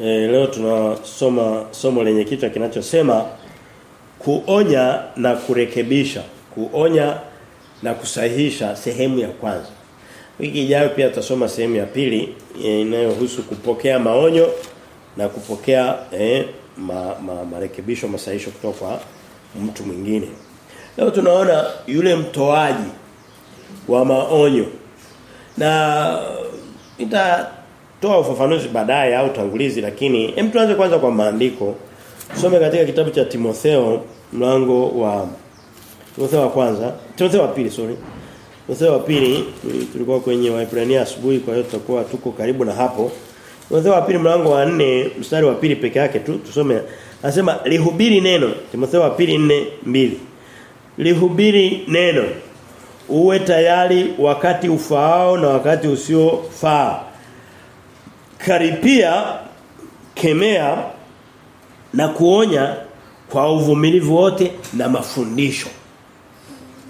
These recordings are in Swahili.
E, leo tunasoma somo lenye kichwa kinachosema kuonya na kurekebisha, kuonya na kusahihisha sehemu ya kwanza. Wiki ijayo pia tutasoma sehemu ya pili e, inayohusu kupokea maonyo na kupokea eh, ma, ma, marekebisho masahihisho kutoka kwa mtu mwingine. Leo tunaona yule mtoaji wa maonyo. Na nitatoa ufafanuzi baadaye au tangulizi lakini hem tuanze kwanza kwa maandiko. Some katika kitabu cha Timotheo mlango wa Timotheo wa kwanza, Timotheo wa pili sorry. Timotheo wa pili tulikuwa kwenye Waebrania asubuhi kwa hiyo tutakuwa tuko karibu na hapo. Timotheo wa pili mlango wa 4 mstari wa pili peke yake tu tusome. Anasema lihubiri neno. Timotheo wa pili 4 mbili Lihubiri neno. Uwe tayari wakati ufaao na wakati usiofaa. Karipia kemea na kuonya kwa uvumilivu wote na mafundisho.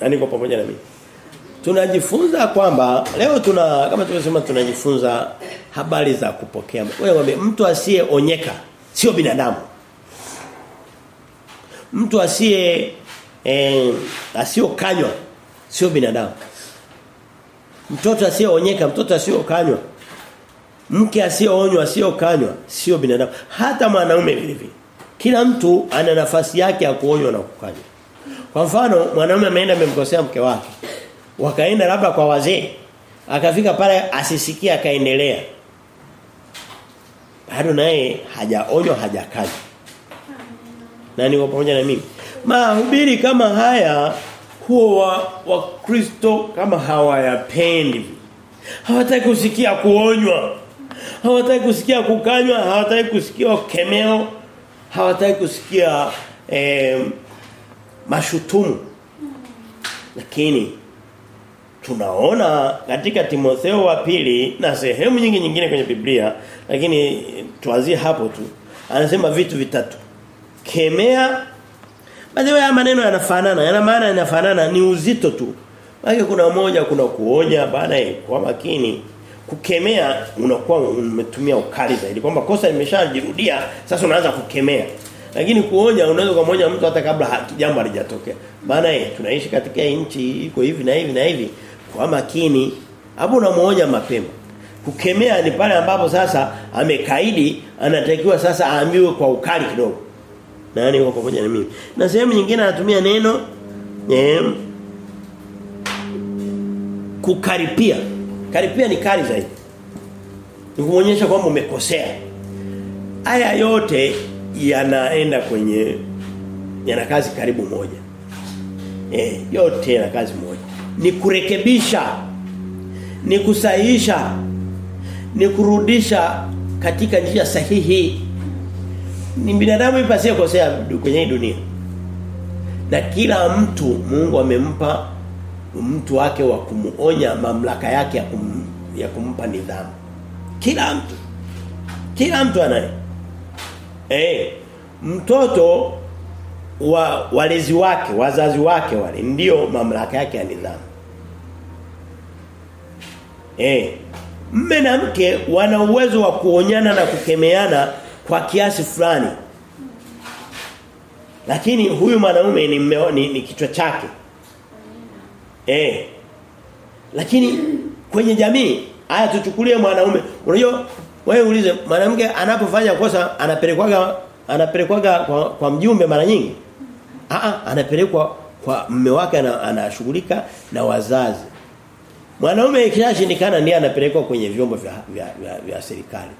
Na niko pamoja na mimi? Tunajifunza kwamba leo tuna kama tumesema tunajifunza habari za kupokea. Wewe mtu asiyeonyeka sio binadamu. Mtu asiye eh asiyokanywa sio binadamu. Mtoto asiyeonyeka, mtoto asiyokanywa. Mke asiyoonywa asiyokanywa sio binadamu. Hata mwanaume vile vile. Kila mtu ana nafasi yake ya kuonywa na kukanywa. Kwa mfano, mwanaume ameenda amemkosea mke wake. Wakaenda labda kwa wazee. Akafika pale asisikia akaendelea. Bado naye hajaonywa, hajakanywa. Nani niko pamoja na mimi? Mahubiri kama haya huwa wa wakristo kama hawayapendi. Hawataki kusikia kuonywa. Hawataki kusikia kukanywa, hawataki kusikia kemeo, hawataki kusikia eh, mashutumu. Lakini tunaona katika Timotheo wa pili na sehemu nyingi nyingine kwenye Biblia, lakini tuanzie hapo tu. Anasema vitu vitatu. Kemea Baadhi ya maneno yanafanana, yana maana yanafanana ni uzito tu. Maana kuna moja kuna kuonya baadaye kwa makini kukemea unakuwa umetumia ukali zaidi kwamba kosa limeshajirudia sasa unaanza kukemea. Lakini kuonya unaweza kumwonya mtu hata kabla jambo halijatokea. Maana tunaishi katika nchi iko hivi na hivi na hivi kwa makini hapo unamuonya mapema. Kukemea ni pale ambapo sasa amekaidi anatakiwa sasa aambiwe kwa ukali kidogo. Nani yuko pamoja na mimi? Na sehemu nyingine anatumia neno eh, kukaripia. Karipia ni kali zaidi. Ni kuonyesha kwamba umekosea. Haya yote yanaenda kwenye yana kazi karibu moja. Eh, yote yana kazi moja. Ni kurekebisha. Ni kusahihisha. Ni kurudisha katika njia sahihi ni binadamu ipasiye kosea kwenye dunia. Na kila mtu Mungu amempa mtu wake wa kumuonya mamlaka yake ya, kum, ya kumpa nidhamu. Kila mtu. Kila mtu anaye. Eh, mtoto wa walezi wake, wazazi wake wale ndio mamlaka yake ya nidhamu. Eh, mme na mke wana uwezo wa kuonyana na kukemeana kwa kiasi fulani. Lakini huyu mwanaume ni, ni, ni kichwa chake. Eh. Lakini kwenye jamii haya tuchukulie mwanaume. Unajua wewe ulize mwanamke anapofanya kosa anapelekwaga anapelekwaga kwa, kwa mjumbe mara nyingi. Ah anapelekwa kwa mume wake anashughulika na wazazi. Mwanaume ikishashindikana ndiye anapelekwa kwenye vyombo vya vya, vya, vya serikali.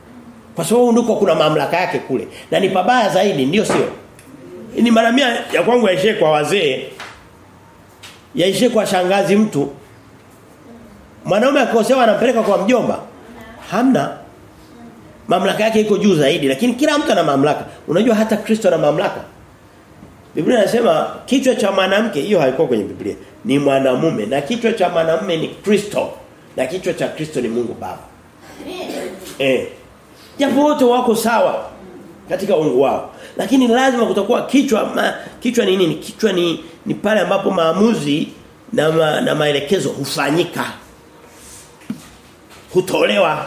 Kwa sababu ndiko kuna mamlaka yake kule. Na ni pabaya zaidi ndio sio? Ni mara mia ya kwangu yaishie kwa wazee. Yaishie kwa shangazi mtu. Mwanaume akosewa anampeleka kwa mjomba. Hamna. Mamlaka yake iko juu zaidi lakini kila mtu ana mamlaka. Unajua hata Kristo ana mamlaka. Biblia inasema kichwa cha mwanamke hiyo haiko kwenye Biblia. Ni mwanamume na kichwa cha mwanamume ni Kristo na kichwa cha Kristo ni Mungu Baba. Eh. Japo wote wako sawa katika ungu wao. Lakini lazima kutakuwa kichwa ma, kichwa ni nini? Kichwa ni ni pale ambapo maamuzi na ma, na maelekezo hufanyika. Hutolewa.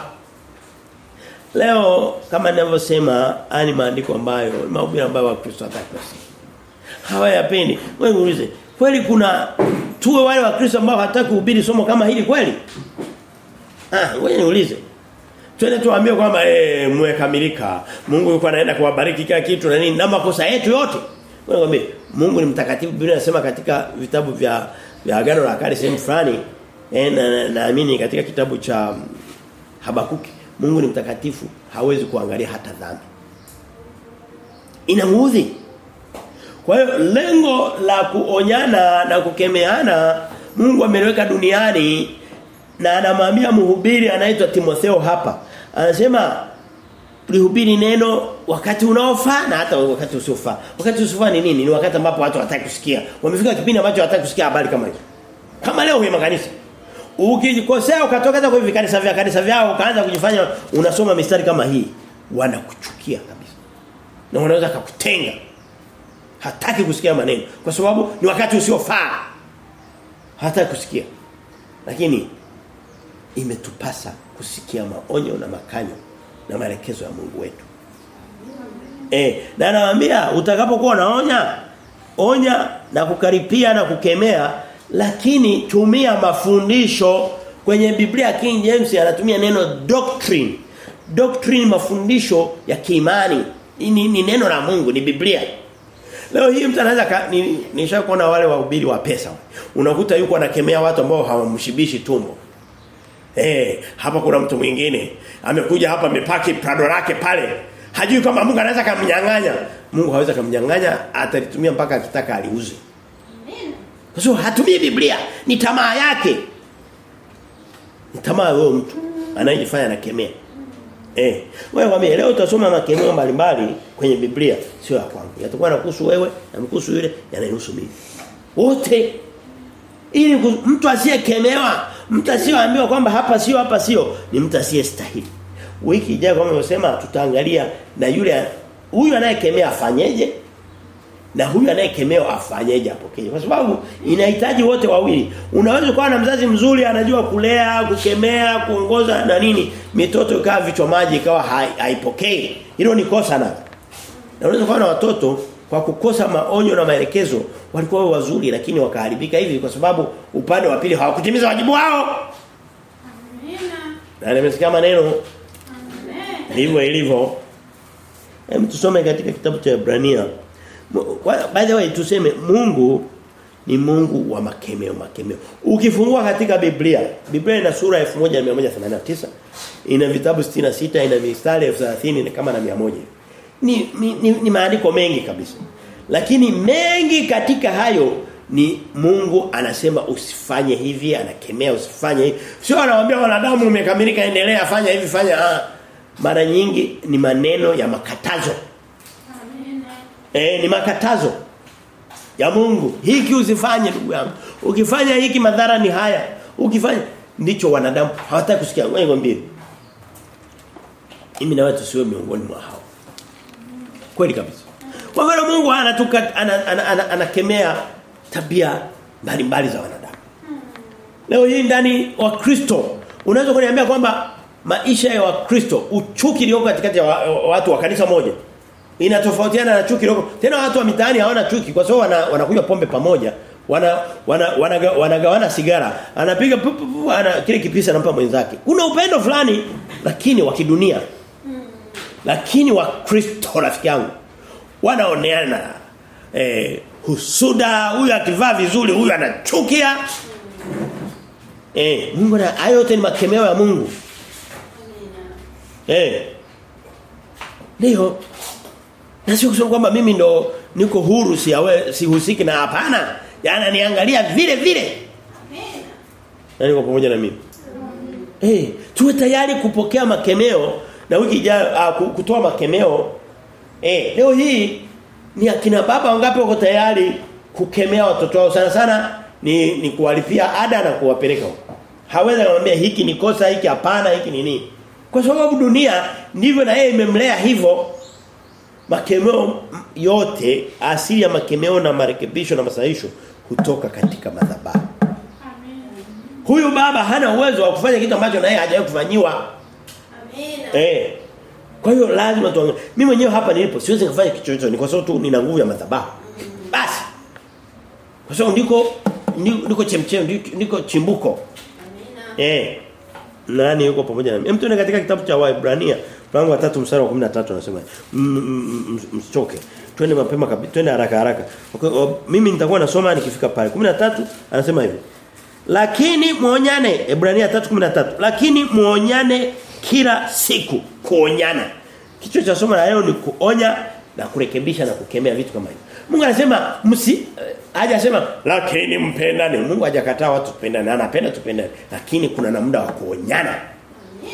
Leo kama ninavyosema ani maandiko ambayo mahubiri ambayo Wakristo hawataka Hawayapendi. Wewe niulize, kweli kuna tuwe wale Wakristo ambao hataki kuhubiri somo kama hili kweli? Ah, ngoja niulize. Twende tuambie kwamba eh mwe kamilika. Mungu yuko anaenda kuwabariki kila kitu na nini na makosa yetu yote. Wewe Mungu ni mtakatifu. Biblia inasema katika vitabu vya vya agano la kale sehemu fulani eh naamini na, na katika kitabu cha Habakuki Mungu ni mtakatifu, hawezi kuangalia hata dhambi. Inamuudhi. Kwa hiyo lengo la kuonyana na kukemeana Mungu ameweka duniani na anamwambia mhubiri anaitwa Timotheo hapa. Anasema lihubiri neno wakati unaofaa na hata wakati usiofaa. Wakati usiofaa ni nini? Ni wakati ambapo watu hawataka kusikia. Wamefika kipindi ambacho hawataka kusikia habari kama hizo. Kama leo kwenye makanisa. Ukikosea ukatoka hata kwa hivi kanisa vya kanisa vyao ukaanza kujifanya unasoma mistari kama hii, wanakuchukia kabisa. Na wanaweza kukutenga. Hataki kusikia maneno kwa sababu ni wakati usiofaa. Hataki kusikia. Lakini imetupasa kusikia maonyo na makanyo na maelekezo ya Mungu wetu. Eh, na anawaambia utakapokuwa unaonya onya na kukaripia na kukemea lakini tumia mafundisho kwenye Biblia King James anatumia neno doctrine. Doctrine mafundisho ya kiimani. Ni, ni neno la Mungu, ni Biblia. Leo hii mtu anaweza nishakuona ni wale wahubiri wa pesa. Unakuta yuko anakemea watu ambao hawamshibishi tumbo. Eh, hapa kuna mtu mwingine amekuja hapa amepaki prado lake pale. Hajui kama Mungu anaweza kumnyang'anya. Mungu hawezi kumnyang'anya, atalitumia mpaka akitaka aliuze. Kwa sababu hatumii Biblia, ni tamaa yake. Ni tamaa wewe mtu anayejifanya anakemea. Eh, wewe wame leo utasoma makemeo mbalimbali kwenye Biblia, sio ya kwangu. Yatakuwa nakuhusu wewe, yanakuhusu yule, yananihusu mimi. Wote ili mtu asiyekemewa, mtu asiyeambiwa kwamba hapa sio hapa sio, ni mtu asiyestahili. Wiki ijayo kama nimesema tutaangalia na yule huyu anayekemea afanyeje na huyu anayekemea afanyeje apokee kwa sababu inahitaji wote wawili. Unaweza kuwa na mzazi mzuri anajua kulea kukemea kuongoza na nini mitoto ikawa vichwa maji ikawa haipokei. Hilo ni kosa na. Unaweza kuwa na watoto kwa kukosa maonyo na maelekezo walikuwa wazuri lakini wakaharibika hivi kwa sababu upande wa pili hawakutimiza wajibu wao. Na nimesikia maneno. Ndivyo ilivyo. Hem tusome katika kitabu cha Ibrania by the way tuseme Mungu ni Mungu wa makemeo makemeo. Ukifungua katika Biblia, Biblia ina sura 1189, ina vitabu 66, ina mistari 30 na kama na 100. Ni ni, ni, ni maandiko mengi kabisa. Lakini mengi katika hayo ni Mungu anasema usifanye hivi, anakemea usifanye hivi. Sio anawaambia wanadamu umekamilika endelea fanya hivi fanya ah. Mara nyingi ni maneno ya makatazo. Eh ni makatazo ya Mungu. Hiki usifanye ndugu yangu. Ukifanya hiki madhara ni haya. Ukifanya ndicho wanadamu hawataka kusikia. Wewe ngombe. Mimi na watu sio miongoni mwa hao. Kweli kabisa. Kwa hivyo Mungu anatuka anakemea ana, ana, ana, tabia mbalimbali za wanadamu. Leo hii ndani wa Kristo unaweza kuniambia kwamba maisha ya Wakristo uchuki ulioko katikati ya watu wa kanisa moja inatofautiana na chuki loko. Tena watu wa mitaani hawana chuki kwa sababu wana, wanakunywa pombe pamoja. Wana wana wanagawana wana, wana sigara. Anapiga ana kile kipisa anampa mwenzake. Kuna upendo fulani lakini wa kidunia. Lakini wa Kristo rafiki yangu wanaoneana eh husuda huyu akivaa vizuri huyu anachukia. Eh Mungu na hayo yote ni makemeo ya Mungu. Eh Ndio na sio kusema kwamba mimi ndo niko huru si awe sihusiki na hapana. Yana niangalia vile vile. Amen. Na niko pamoja na mimi? Eh, hey, tuwe tayari kupokea makemeo na wiki ijayo uh, kutoa makemeo. Eh, leo hii ni akina baba wangapi wako tayari kukemea watoto wao sana sana ni ni kuwalipia ada na kuwapeleka huko. Hawezi kumwambia hiki ni kosa hiki hapana hiki ni nini. Kwa sababu dunia ndivyo na yeye imemlea hivyo makemeo yote asili ya makemeo na marekebisho na masahisho kutoka katika madhabahu. Huyu baba hana uwezo wa kufanya kitu ambacho naye hajawahi kufanyiwa. Eh. Kwa hiyo lazima tuangalie. Mimi mwenyewe hapa nilipo siwezi kufanya kitu chochote ni kwa sababu tu nina nguvu ya madhabahu. Basi. Kwa sababu ndiko ndiko chemchem ndiko chimbuko. Amina. Eh. Nani yuko pamoja nami? Hem tuone katika kitabu cha Waebrania mlango wa 3 mstari wa 13 anasema msichoke. Twende mapema kabisa, twende haraka haraka. Okay, mimi nitakuwa nasoma nikifika pale. 13 anasema hivi. Lakini muonyane Ebrania 3:13. Lakini muonyane kila siku kuonyana. Kichwa cha somo la leo ni kuonya na kurekebisha na kukemea vitu kama hivyo. Mungu anasema msi hajasema lakini mpendane. Mungu hajakataa watu tupendane. Anapenda tupendane. Lakini kuna na muda wa kuonyana.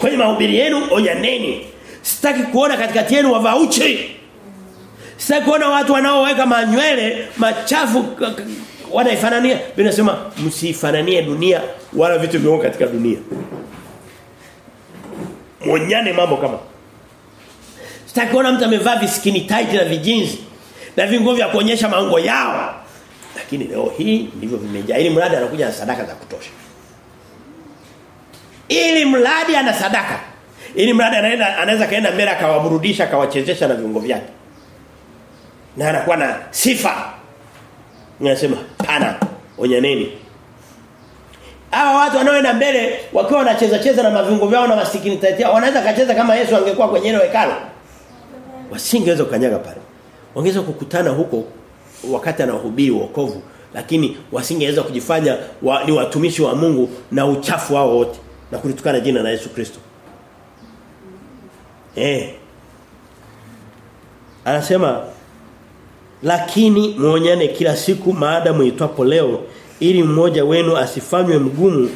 Kwenye mahubiri yenu onyaneni. Sitaki kuona katikati yenu wavauchi. Sitaki kuona watu wanaoweka manywele machafu wanaifanania. Binasema msifananie dunia wala vitu vilivyo katika dunia. Mwonyane mambo kama. Sitaki kuona mtu amevaa viskini tight na vijinzi na vinguo vya kuonyesha maungo yao. Lakini leo hii ndivyo vimejaa. Ili mradi anakuja na sadaka za kutosha. Ili mradi ana sadaka. Ili mradi anaenda anaweza kaenda mbele akawaburudisha akawachezesha na viungo vyake. Na anakuwa na sifa. Ninasema pana onyaneni. Hawa watu wanaoenda mbele wakiwa wanacheza cheza na maviungo vyao na masikini tatia wanaweza kacheza kama Yesu angekuwa kwenye ile hekalo. Wasingeweza kukanyaga pale. Wangeweza kukutana huko wakati anahubiri wokovu lakini wasingeweza kujifanya wa, ni watumishi wa Mungu na uchafu wao wote na kulitukana jina la Yesu Kristo. Eh. Anasema lakini muonyane kila siku maadamu itwapo leo ili mmoja wenu asifanywe mgumu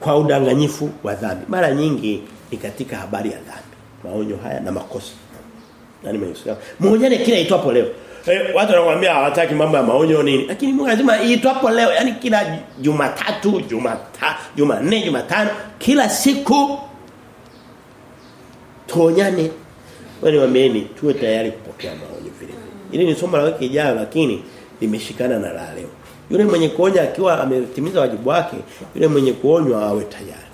kwa udanganyifu wa dhambi. Mara nyingi ni katika habari ya dhambi. Maonyo haya na makosa. Na mmesikia? Muonyane kila itwapo leo. Eh, watu wanakuambia hawataki mambo ya maonyo nini. Lakini Mungu anasema itwapo leo, yani kila Jumatatu, Jumata, Jumanne, Jumatano, kila siku tuonyane. Wale wameni tuwe tayari kupokea maonyo vile. Ili ni somo la wiki ijayo lakini limeshikana na la leo. Yule mwenye kuonya akiwa ametimiza wajibu wake, yule mwenye kuonywa awe tayari.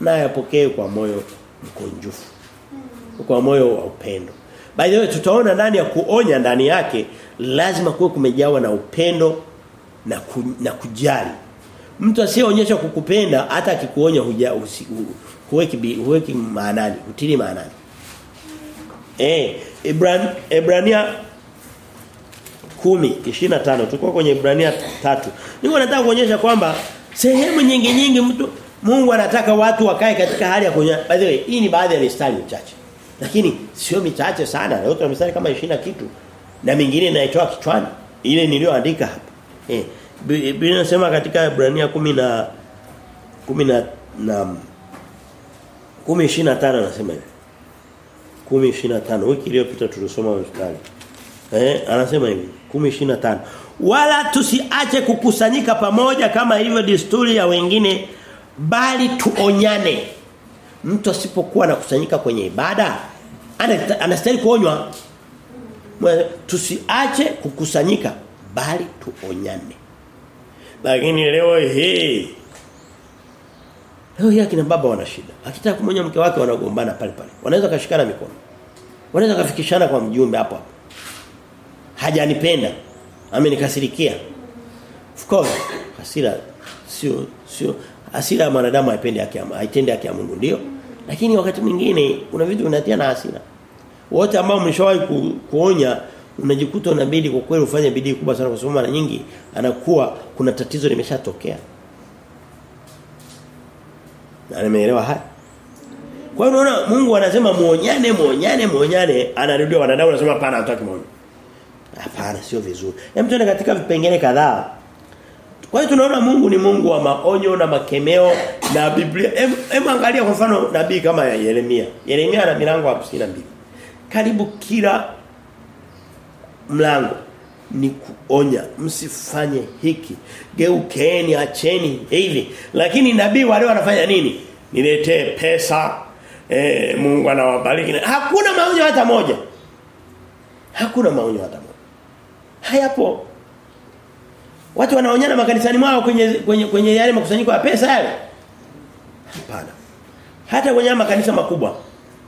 Naye apokee kwa moyo mkunjufu. Kwa moyo wa upendo. By the way tutaona ndani ya kuonya ndani yake lazima kuwe kumejawa na upendo na ku, na kujali. Mtu asiyeonyesha kukupenda hata akikuonya huja huweki huweki maanani, utili maanani. Eh, Ibran, Ibrania 10 25 tulikuwa kwenye Ibrania tatu Niko nataka kuonyesha kwamba sehemu nyingi nyingi mtu Mungu anataka watu wakae katika hali ya kunya. By the way, hii ni baadhi ya mistari mchache Lakini sio michache sana. Leo tuna mistari kama 20 kitu. Na mingine naitoa kichwani. Ile niliyoandika hapa. Eh, Biblia inasema katika Ibrania 10 na 10 na na 10:25 anasema hivi. 10:25 wiki iliyopita tulisoma mstari. Eh, anasema hivi 10:25. Wala tusiache kukusanyika pamoja kama hivyo desturi ya wengine bali tuonyane. Mtu asipokuwa anakusanyika kwenye ibada anastahili kuonywa. Tusiache kukusanyika bali tuonyane. Lakini leo hii Leo hii akina baba wana shida. Akitaka kumonya mke wake wanagombana pale pale. Wanaweza kashikana mikono. Wanaweza kafikishana kwa mjumbe hapo hapo. Hajanipenda. Amenikasirikia. Of course, hasira sio sio hasira ya mwanadamu haipende yake haitendi yake ya Mungu ndio. Lakini wakati mwingine kuna vitu vinatia na hasira. Wote ambao mlishawahi ku, kuonya unajikuta unabidi kwa kweli ufanye bidii kubwa sana kwa sababu mara nyingi anakuwa kuna tatizo limeshatokea. Na nimeelewa haya. Kwa hiyo unaona Mungu anasema muonyane muonyane muonyane anarudia wanadamu anasema hapana hataki muone. Hapana sio vizuri. Hem tuende katika vipengele kadhaa. Kwa hiyo tunaona Mungu ni Mungu wa maonyo na makemeo na Biblia. Hem angalia kwa mfano nabii kama ya Yeremia. Yeremia ana milango 52. Karibu kila mlango ni kuonya msifanye hiki geukeni acheni hivi lakini nabii wale wanafanya nini niletee pesa e, Mungu anawabariki hakuna maonyo hata moja hakuna maonyo hata moja hayapo. Watu wanaonyana makanisani mwao kwenye kwenye kwenye yale makusanyiko ya pesa yale. Hapana. Hata kwenye makanisa makubwa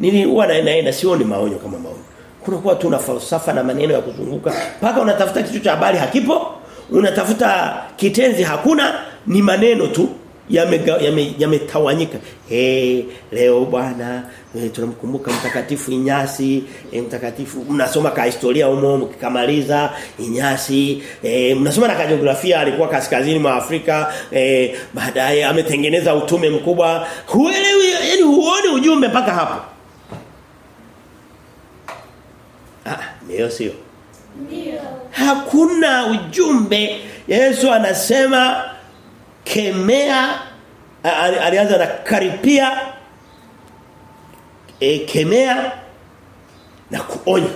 Nili huwa na naenda sioni maonyo kama maonyo. Kuna kuwa tu na falsafa na maneno ya kuzunguka. Paka unatafuta kitu cha habari hakipo, unatafuta kitenzi hakuna, ni maneno tu yametawanyika. Yame, yame hey, leo bwana e, tunamkumbuka mtakatifu Inyasi, e, mtakatifu mnasoma ka historia humo mkikamaliza Inyasi, e, mnasoma na kajiografia alikuwa kaskazini mwa Afrika, e, baadaye ametengeneza utume mkubwa. Huelewi yani huone ujumbe mpaka hapo. Ah, ndio sio. Ndio. Hakuna ujumbe. Yesu anasema kemea alianza na karipia e, kemea na kuonya.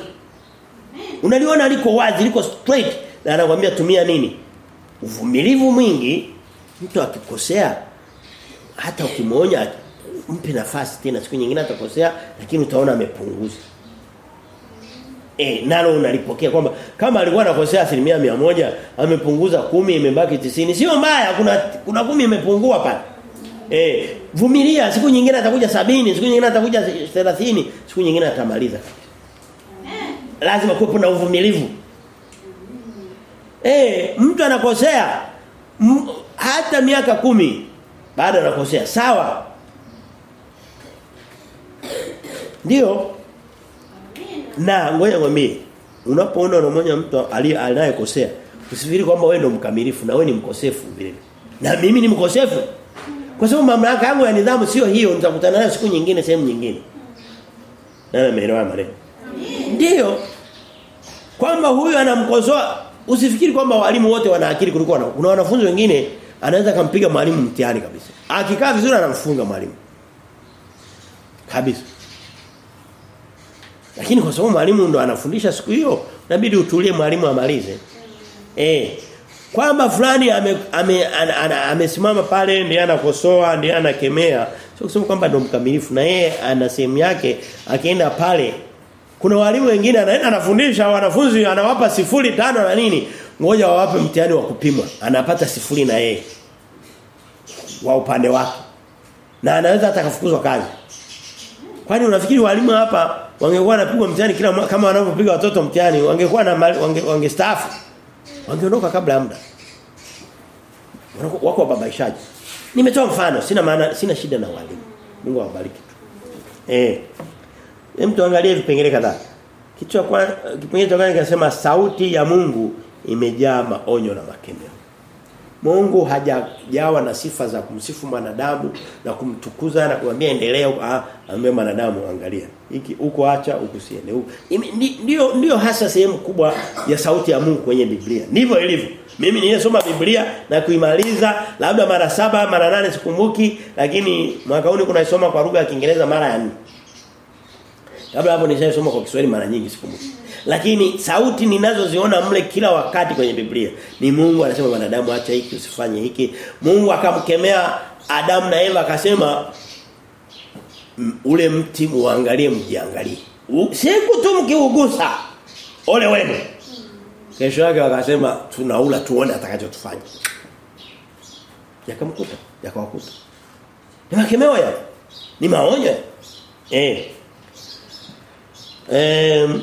Unaliona liko wazi, liko straight na anakuambia tumia nini? Uvumilivu mwingi mtu akikosea hata ukimwonya mpe nafasi tena siku nyingine atakosea lakini utaona amepunguza. Eh nalo unalipokea kwamba kama alikuwa anakosea asilimia mia moja amepunguza kumi imebaki tisini sio mbaya kuna kuna kumi imepungua pale. Eh vumilia siku nyingine atakuja sabini siku nyingine atakuja 30 siku nyingine atamaliza. Lazima kuwepo na uvumilivu. Eh mtu anakosea m, hata miaka kumi baada anakosea sawa. Ndio na ngoja ngwambie unapoona unamwonya mtu aliyenayekosea, usifikiri kwamba wewe ndio mkamilifu na wewe ni mkosefu vile. Na mimi ni mkosefu. Kwa sababu mamlaka yangu ya nidhamu sio hiyo nitakutana nayo siku nyingine sehemu nyingine. Na nimeelewa maneno. Ndio. Kwamba huyu anamkosoa usifikiri kwamba walimu wote wana akili kuliko wana. Kuna wanafunzi wengine anaweza kumpiga mwalimu mtihani kabisa. Akikaa vizuri anamfunga mwalimu. Kabisa. Lakini kwa sababu mwalimu ndo anafundisha siku hiyo, inabidi utulie mwalimu amalize. Eh. Kwamba fulani amesimama ame, ame, ame pale ndiye anakosoa, ndiye anakemea. Sio kusema kwamba ndo mkamilifu na yeye ana sehemu yake akienda pale. Kuna walimu wengine anaenda anafundisha wanafunzi anawapa sifuri tano na nini? Ngoja wawape mtihani wa kupima. Anapata sifuri na yeye. Wa upande wake. Na anaweza hata kafukuzwa kazi. Kwani unafikiri walimu hapa wangekuwa wanapigwa mtihani kila kama wanavyopiga watoto mtihani wangekuwa na wange, wangestaafu. Wangeondoka kabla ya muda. Wako wababaishaji. Nimetoa mfano sina maana sina shida na walimu. Mungu awabariki. Tu eh hem tuangalie vipengele kadhaa. Kitu cha kwanza kipengele cha kwanza kinasema sauti ya Mungu imejaa maonyo na makemeo Mungu hajajawa na sifa za kumsifu mwanadamu na kumtukuza na kumwambia endelea ah ambaye mwanadamu angalia hiki huko acha ukusiende huko ndio ndio hasa sehemu kubwa ya sauti ya Mungu kwenye Biblia. Ndivyo ilivyo. Mimi nilisoma Biblia na kuimaliza labda mara saba mara nane sikumbuki lakini mwaka huu kunaisoma kwa lugha ya Kiingereza mara ya nne. Labda hapo nishasoma kwa Kiswahili mara nyingi sikumbuki lakini sauti ninazoziona mle kila wakati kwenye Biblia ni Mungu anasema wanadamu acha hiki usifanye hiki. Mungu akamkemea Adamu na Eva akasema ule mti muangalie mjiangalie. Siku tu mkiugusa ole wenu. Kesho yake wakasema tunaula tuone atakachotufanya. Yakamkuta, yakawakuta. Ni makemeo ya. Ni maonyo. Eh. Em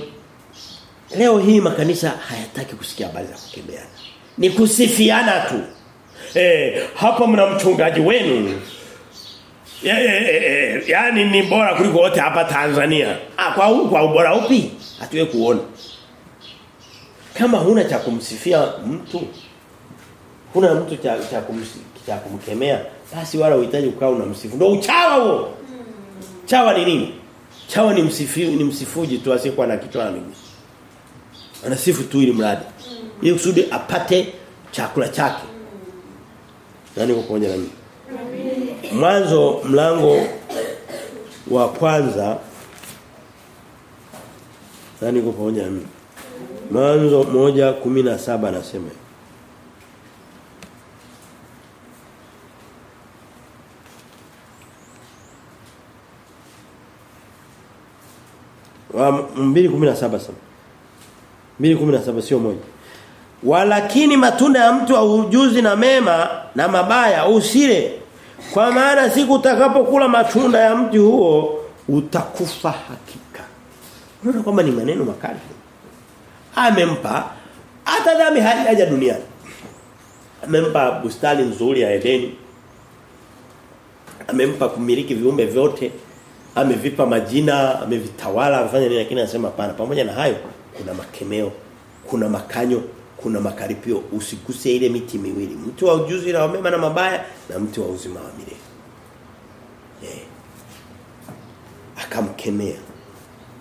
Leo hii makanisa hayataki kusikia habari za kukemeana. Ni kusifiana tu. Eh, hapa mna mchungaji wenu. Ya, ya, ya, yani ni bora kuliko wote hapa Tanzania. Ah, kwa huu kwa ubora upi? Hatuwe kuona. Kama huna cha kumsifia mtu, huna mtu cha cha, cha kumkemea, basi wala uhitaji ukaa unamsifu. Ndio uchawa huo. Chawa ni nini? Chawa ni msifu ni msifuji tu asiyekuwa na kichwa na miguu anasifu tu ili mradi. Ili kusudi apate chakula chake. Nani uko pamoja na mimi? Mwanzo mlango wa kwanza. Nani uko pamoja na mimi? Mwanzo moja kumi na saba anasema wa 2:17 sasa 2:17 sio moja. Walakini matunda ya mtu aujuzi ujuzi na mema na mabaya usile. Kwa maana siku utakapokula matunda ya mti huo utakufa hakika. Unaona kwamba ni maneno makali. Amempa hata dhambi haja duniani. Amempa bustani nzuri ya Edeni. Amempa kumiliki viumbe vyote. Amevipa majina, amevitawala, amefanya nini lakini anasema hapana. Pamoja na hayo kuna makemeo, kuna makanyo, kuna makaripio. usikuse ile miti miwili. Mtu wa ujuzi na mema na mabaya na mtu wa uzima wa milele. Yeah. Akamkemea.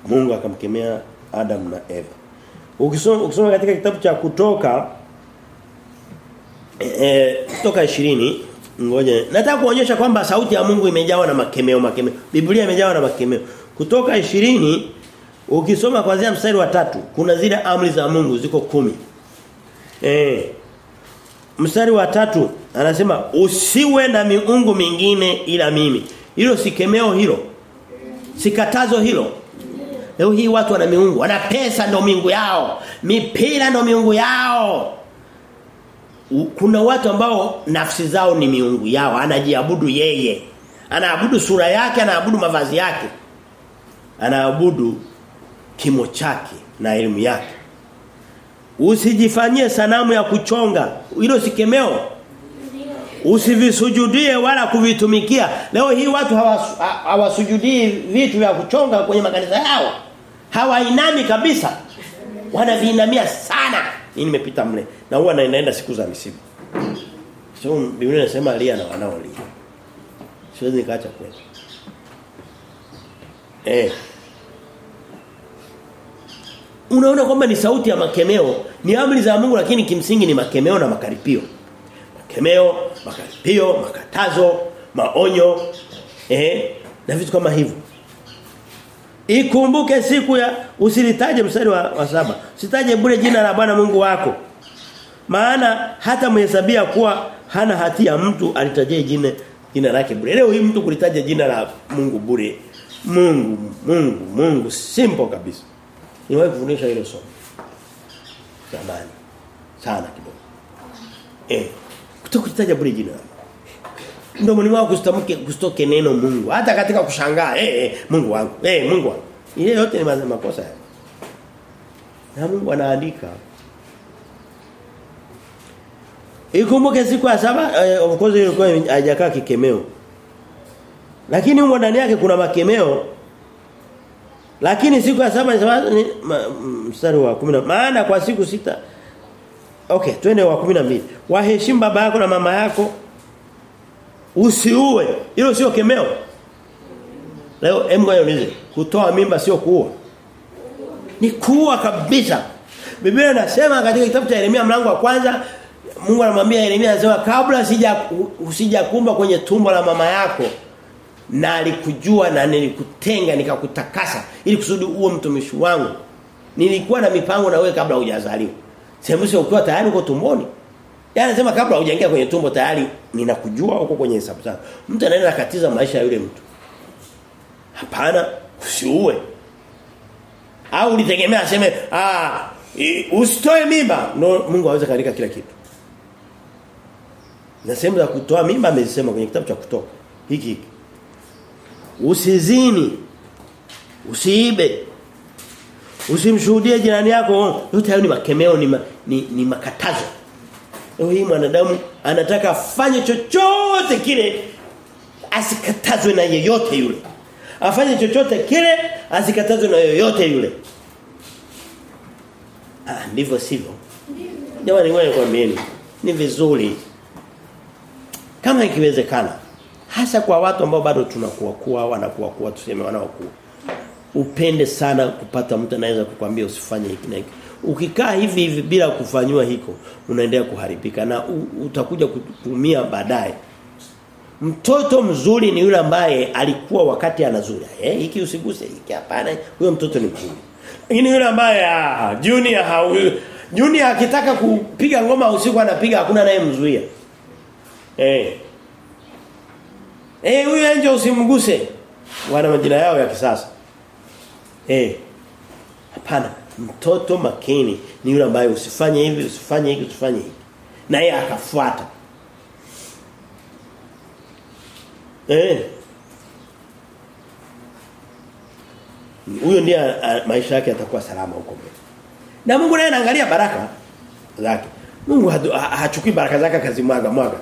Mungu akamkemea Adam na Eva. Ukisoma ukisoma katika kitabu cha kutoka eh kutoka 20 ngoja nataka kuonyesha kwamba sauti ya Mungu imejawa na makemeo makemeo. Biblia imejawa na makemeo. Kutoka 20 ukisoma kuanzia mstari wa tatu kuna zile amri za Mungu ziko kumi Eh mstari wa tatu anasema usiwe na miungu mingine ila mimi. Hilo sikemeo hilo. Sikatazo hilo. Leo hii watu wana miungu, wana pesa ndio miungu yao, mipira ndio miungu yao. Kuna watu ambao nafsi zao ni miungu yao, anajiabudu yeye. Anaabudu sura yake, anaabudu mavazi yake. Anaabudu kimo chake na elimu yake. Usijifanyie sanamu ya kuchonga. Hilo sikemeo. Usivisujudie wala kuvitumikia. Leo hii watu hawasujudii vitu vya kuchonga kwenye makanisa yao. Hawainami kabisa. Wanaviinamia sana. Mimi nimepita mle na huwa naenda siku za misiba. So Biblia inasema lia na wanaolia. Siwezi nikaacha kwenda. Eh. Unaona kwamba ni sauti ya makemeo, ni amri za Mungu lakini kimsingi ni makemeo na makaripio makemeo, makaripio, makatazo, maonyo eh na vitu kama hivyo. Ikumbuke siku ya usilitaje mstari wa, wa saba. Sitaje bure jina la Bwana Mungu wako. Maana hata mhesabia kuwa hana hatia mtu alitaje jina jina lake bure. Leo hii mtu kulitaja jina la Mungu bure. Mungu, Mungu, Mungu simple kabisa. Niwahi kufundisha hilo somo. Zamani. Sana kidogo. Eh kutokutaja bure jina. Mimi wako kusitamke kustoke neno Mungu. Hata katika kushangaa, eh hey, Mungu wangu, eh Mungu wangu. Ile yote ni makosa. Na Mungu anaandika. Ikumbuke siku ya saba eh, of course ilikuwa hajakaa kikemeo. Lakini huko ndani yake kuna makemeo. Lakini siku ya saba ni mstari wa 10 maana kwa siku sita Okay, twende wa 12. Waheshimu baba yako na mama yako. Usiue. Hilo sio kemeo. Leo hebu niulize, kutoa mimba sio kuua. Ni kuua kabisa. Biblia inasema katika kitabu cha Yeremia mlango wa kwanza Mungu anamwambia Yeremia anasema kabla sija usijakumba kwenye tumbo la mama yako na alikujua na nilikutenga nikakutakasa ili kusudi uwe mtumishi wangu. Nilikuwa na mipango na wewe kabla hujazaliwa. Sembuse ukiwa tayari uko tumboni. Yaani anasema kabla hujaingia kwenye tumbo tayari ninakujua uko kwenye hesabu zangu. Mtu anaenda katiza maisha ya yule mtu. Hapana, usiue. Au ulitegemea aseme ah usitoe mimba. No, Mungu hawezi kaandika kila kitu. Na sehemu za kutoa mimba amesema kwenye kitabu cha kutoka. Hiki hiki. Usizini. Usiibe. Usimshuhudie jirani yako. Yote hayo ni makemeo ni, ma, ni, ni makatazo. Leo hii mwanadamu anataka afanye chochote kile asikatazwe na yeyote yule. Afanye chochote kile asikatazwe na yoyote yule. Ah ndivyo sivyo. Jamani ngoja nikwambieni. Ni vizuri kama ikiwezekana hasa kwa watu ambao bado tunakuwa kuwa wanakuwa kuwa tuseme wanaokuwa upende sana kupata mtu anaweza kukwambia usifanye hiki na hiki. Ukikaa hivi hivi bila kufanywa hiko unaendelea kuharibika na utakuja kutumia baadaye. Mtoto mzuri ni yule ambaye alikuwa wakati anazuri Eh hiki usiguse hiki hapana. Huyo mtoto ni mzuri. Lakini yule ambaye ah junior hau junior akitaka kupiga ngoma usiku anapiga hakuna naye mzuia. Eh. Eh huyu nje usimguse. Wana majina yao ya kisasa. Eh. Hapana, mtoto makini ni yule ambaye usifanye hivi, usifanye hiki, usifanye hiki. Na yeye akafuata. Eh. huyo ndiye maisha yake yatakuwa salama huko mbele. Na Mungu naye anaangalia baraka zake. Mungu hachukui baraka zake akazimwaga mwaga.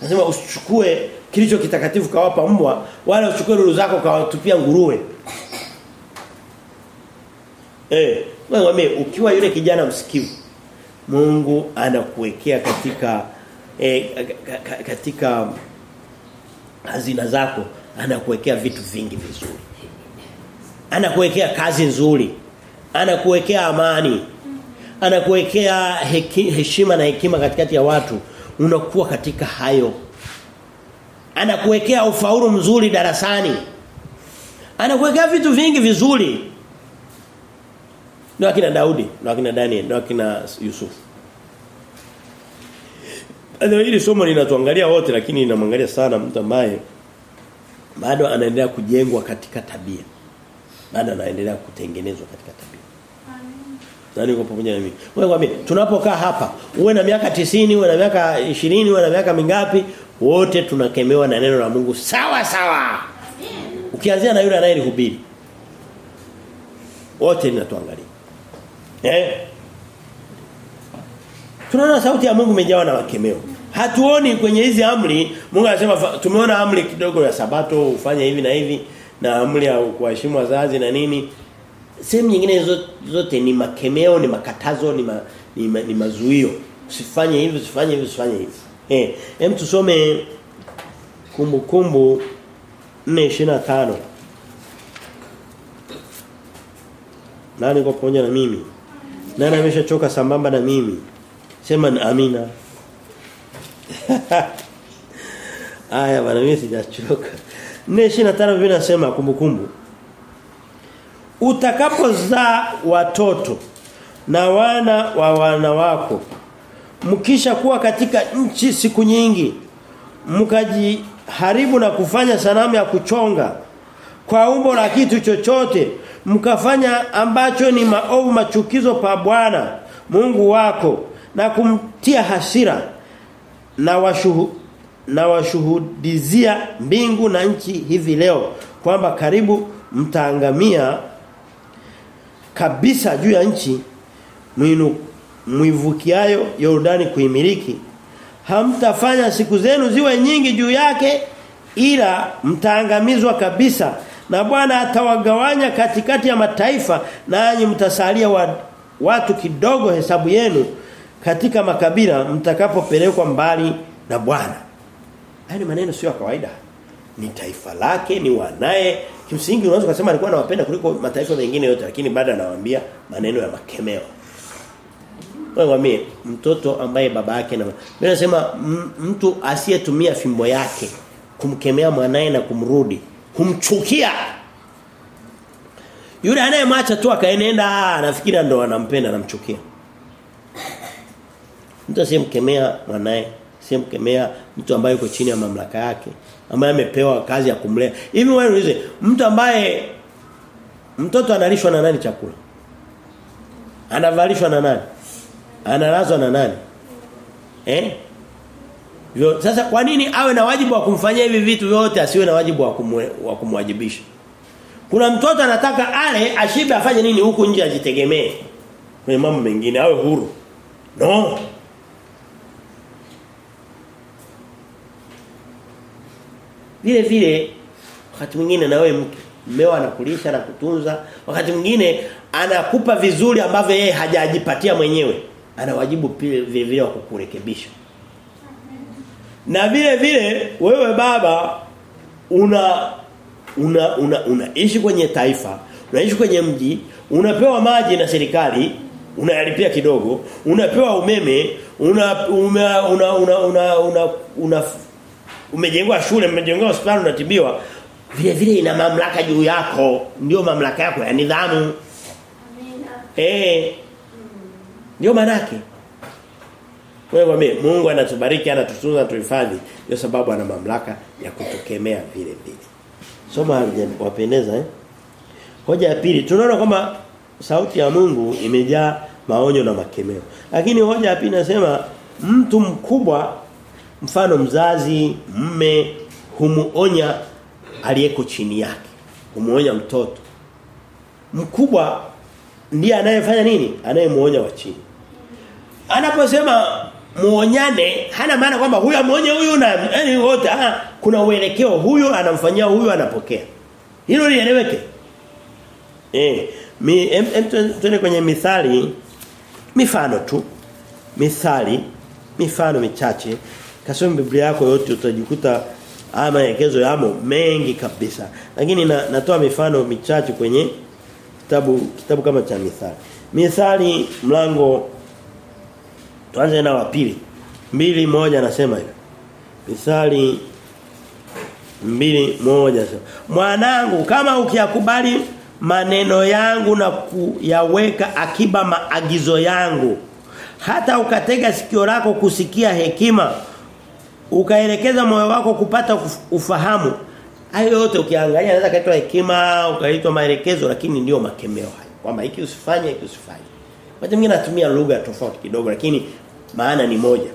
Anasema usichukue kilicho kitakatifu kawapa mbwa wala uchukue lulu zako kawatupia nguruwe. Eh, wewe ukiwa yule kijana msikivu Mungu anakuwekea katika eh, ka- ka- katika hazina zako anakuwekea vitu vingi vizuri. Anakuwekea kazi nzuri. Anakuwekea amani. Anakuwekea heshima na hekima katikati ya watu. Unakuwa katika hayo. Anakuwekea ufaulu mzuri darasani. Anakuwekea vitu vingi vizuri. Ndio akina Daudi, ndio akina Daniel, ndio akina Yusuf. Ndio hili somo linatuangalia wote lakini linamwangalia sana mtu ambaye bado anaendelea kujengwa katika tabia. Bado anaendelea kutengenezwa katika tabia. Nani uko pamoja na mimi? Wewe kwambie tunapokaa hapa uwe na miaka 90 uwe na miaka 20 uwe na miaka mingapi wote tunakemewa na neno la Mungu sawa sawa. Ukianzia na yule anayelihubiri. Wote ninatuangalia. Eh? Tunaona sauti ya Mungu imejawa na makemeo. Hatuoni kwenye hizi amri Mungu anasema tumeona amri kidogo ya sabato ufanye hivi na hivi na amri ya kuheshimu wazazi na nini. Sehemu nyingine zote, zote ni makemeo, ni makatazo, ni ma, ni, ma, ni mazuio. Usifanye hivi, usifanye hivi, usifanye hivi. Eh, hem tusome kumbukumbu 4:25. Nani kwa pamoja na mimi? Nani ameshachoka sambamba na mimi? Sema na amina. Aya bana mimi sijachoka. 4:25 vipi nasema kumbukumbu. Utakapozaa watoto na wana wa wana wako mkisha kuwa katika nchi siku nyingi mkajiharibu na kufanya sanamu ya kuchonga kwa umbo la kitu chochote mkafanya ambacho ni maovu machukizo pa Bwana Mungu wako na kumtia hasira na washuhu na washuhudizia mbingu na nchi hivi leo kwamba karibu mtaangamia kabisa juu ya nchi. Mwinu mwivukiayo Yordani kuimiliki. Hamtafanya siku zenu ziwe nyingi juu yake ila mtaangamizwa kabisa. Na Bwana atawagawanya katikati ya mataifa nanyi mtasalia wa, watu kidogo hesabu yenu. Katika makabila mtakapopelekwa mbali na Bwana. Haya maneno sio kawaida. Ni taifa lake ni wanaye. Kimsingi unaweza kusema alikuwa anawapenda kuliko mataifa mengine yote lakini baada anawaambia maneno ya makemeo wewe mtoto ambaye baba yake na mimi nasema mtu asiyetumia fimbo yake kumkemea mwanae na kumrudi humchukia. Yule anayemwacha tu akaenenda anafikiri ndo anampenda anamchukia. Mtu asiyemkemea mwanae asiyemkemea mtu ambaye yuko chini ya mamlaka yake ambaye amepewa kazi ya kumlea. Hivi wewe niulize mtu ambaye mtoto analishwa na nani chakula? Anavalishwa na nani analazwa na nani? Eh? Vyo, sasa kwa nini awe na wajibu wa kumfanyia hivi vitu vyote asiwe na wajibu wa, kumwe, wa kumwajibisha? Kuna mtoto anataka ale ashibe afanye nini huku nje ajitegemee. Kwenye mambo mengine awe huru. No. Vile vile wakati mwingine na wewe mke mmeo anakulisha na kutunza wakati mwingine anakupa vizuri ambavyo yeye hajajipatia mwenyewe ana wajibu pia vile vile wa kukurekebisha. Na vile vile wewe baba una una una unaishi kwenye taifa unaishi kwenye mji unapewa maji na serikali unayalipia kidogo unapewa umeme una una una una, una, una, una umejengwa shule umejengwa hospitali unatibiwa vile vile ina mamlaka juu yako. Ndio mamlaka yako ya nidhamu. Amina. Eh ndio manake wewe mimi Mungu anatubariki anatutunza tuhifadhi ndio sababu ana mamlaka ya kutukemea vile vile. Soma wapendeza eh? Hoja ya pili tunaona kwamba sauti ya Mungu imejaa maonyo na makemeo. Lakini hoja ya pili nasema mtu mkubwa mfano mzazi mme humuonya aliyeko chini yake. Humuonya mtoto. Mkubwa ndiye anayefanya nini? Anayemuonya wa chini. Anaposema muonyane hana maana kwamba huyu amuonye huyu na yani wote kuna uelekeo huyu anamfanyia huyu anapokea. Hilo lieleweke. Eh, mi em, em tuende kwenye mithali mifano tu. Mithali mifano michache. Kasome Biblia yako yote utajikuta haya maelekezo yamo mengi kabisa. Lakini na, natoa mifano michache kwenye kitabu kitabu kama cha mithali. Mithali mlango tuanze na wa pili. Mbili moja anasema hivi. Mithali mbili moja anasema Mwanangu kama ukiyakubali maneno yangu na kuyaweka akiba maagizo yangu hata ukatega sikio lako kusikia hekima ukaelekeza moyo wako kupata ufahamu hayo yote ukiangalia anaweza kaitwa hekima ukaitwa maelekezo lakini ndio makemeo hayo kwamba hiki usifanye hiki usifanye wakati mwingine natumia lugha tofauti kidogo lakini maana ni moja.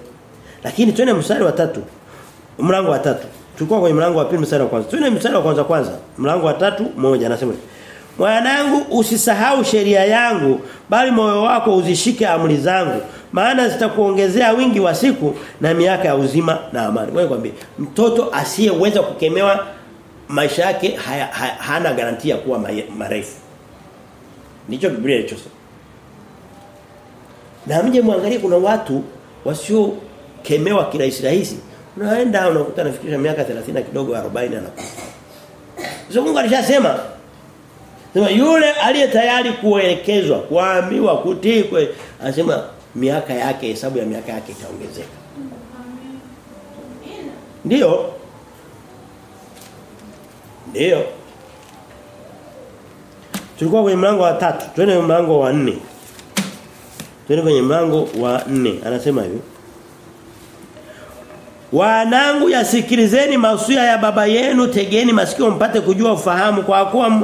Lakini twende mstari wa tatu. Mlango wa tatu. Tulikuwa kwenye mlango wa pili mstari wa kwanza. Twende mstari wa kwanza kwanza. Mlango wa tatu moja anasema Mwanangu usisahau sheria yangu bali moyo wako uzishike amri zangu. Maana zitakuongezea wingi wa siku na miaka ya uzima na amani. Wewe kwambie mtoto asiyeweza kukemewa maisha yake hana garantia kuwa marefu. Ndicho Biblia inachosema. Na mje muangalie kuna watu wasio kemewa kirahisi rahisi. Unaenda unakuta nafikisha miaka 30 kidogo 40 anakufa. Sasa Mungu alishasema Sema yule aliye tayari kuelekezwa, kuambiwa, kutii anasema miaka yake hesabu ya miaka yake itaongezeka. Ndiyo. Ndiyo. Tulikuwa kwenye mlango wa tatu, twende mlango wa nne. Twende kwenye mlango wa nne. Anasema hivi. Wanangu yasikilizeni mausia ya baba yenu, tegeni masikio mpate kujua ufahamu kwa kuwa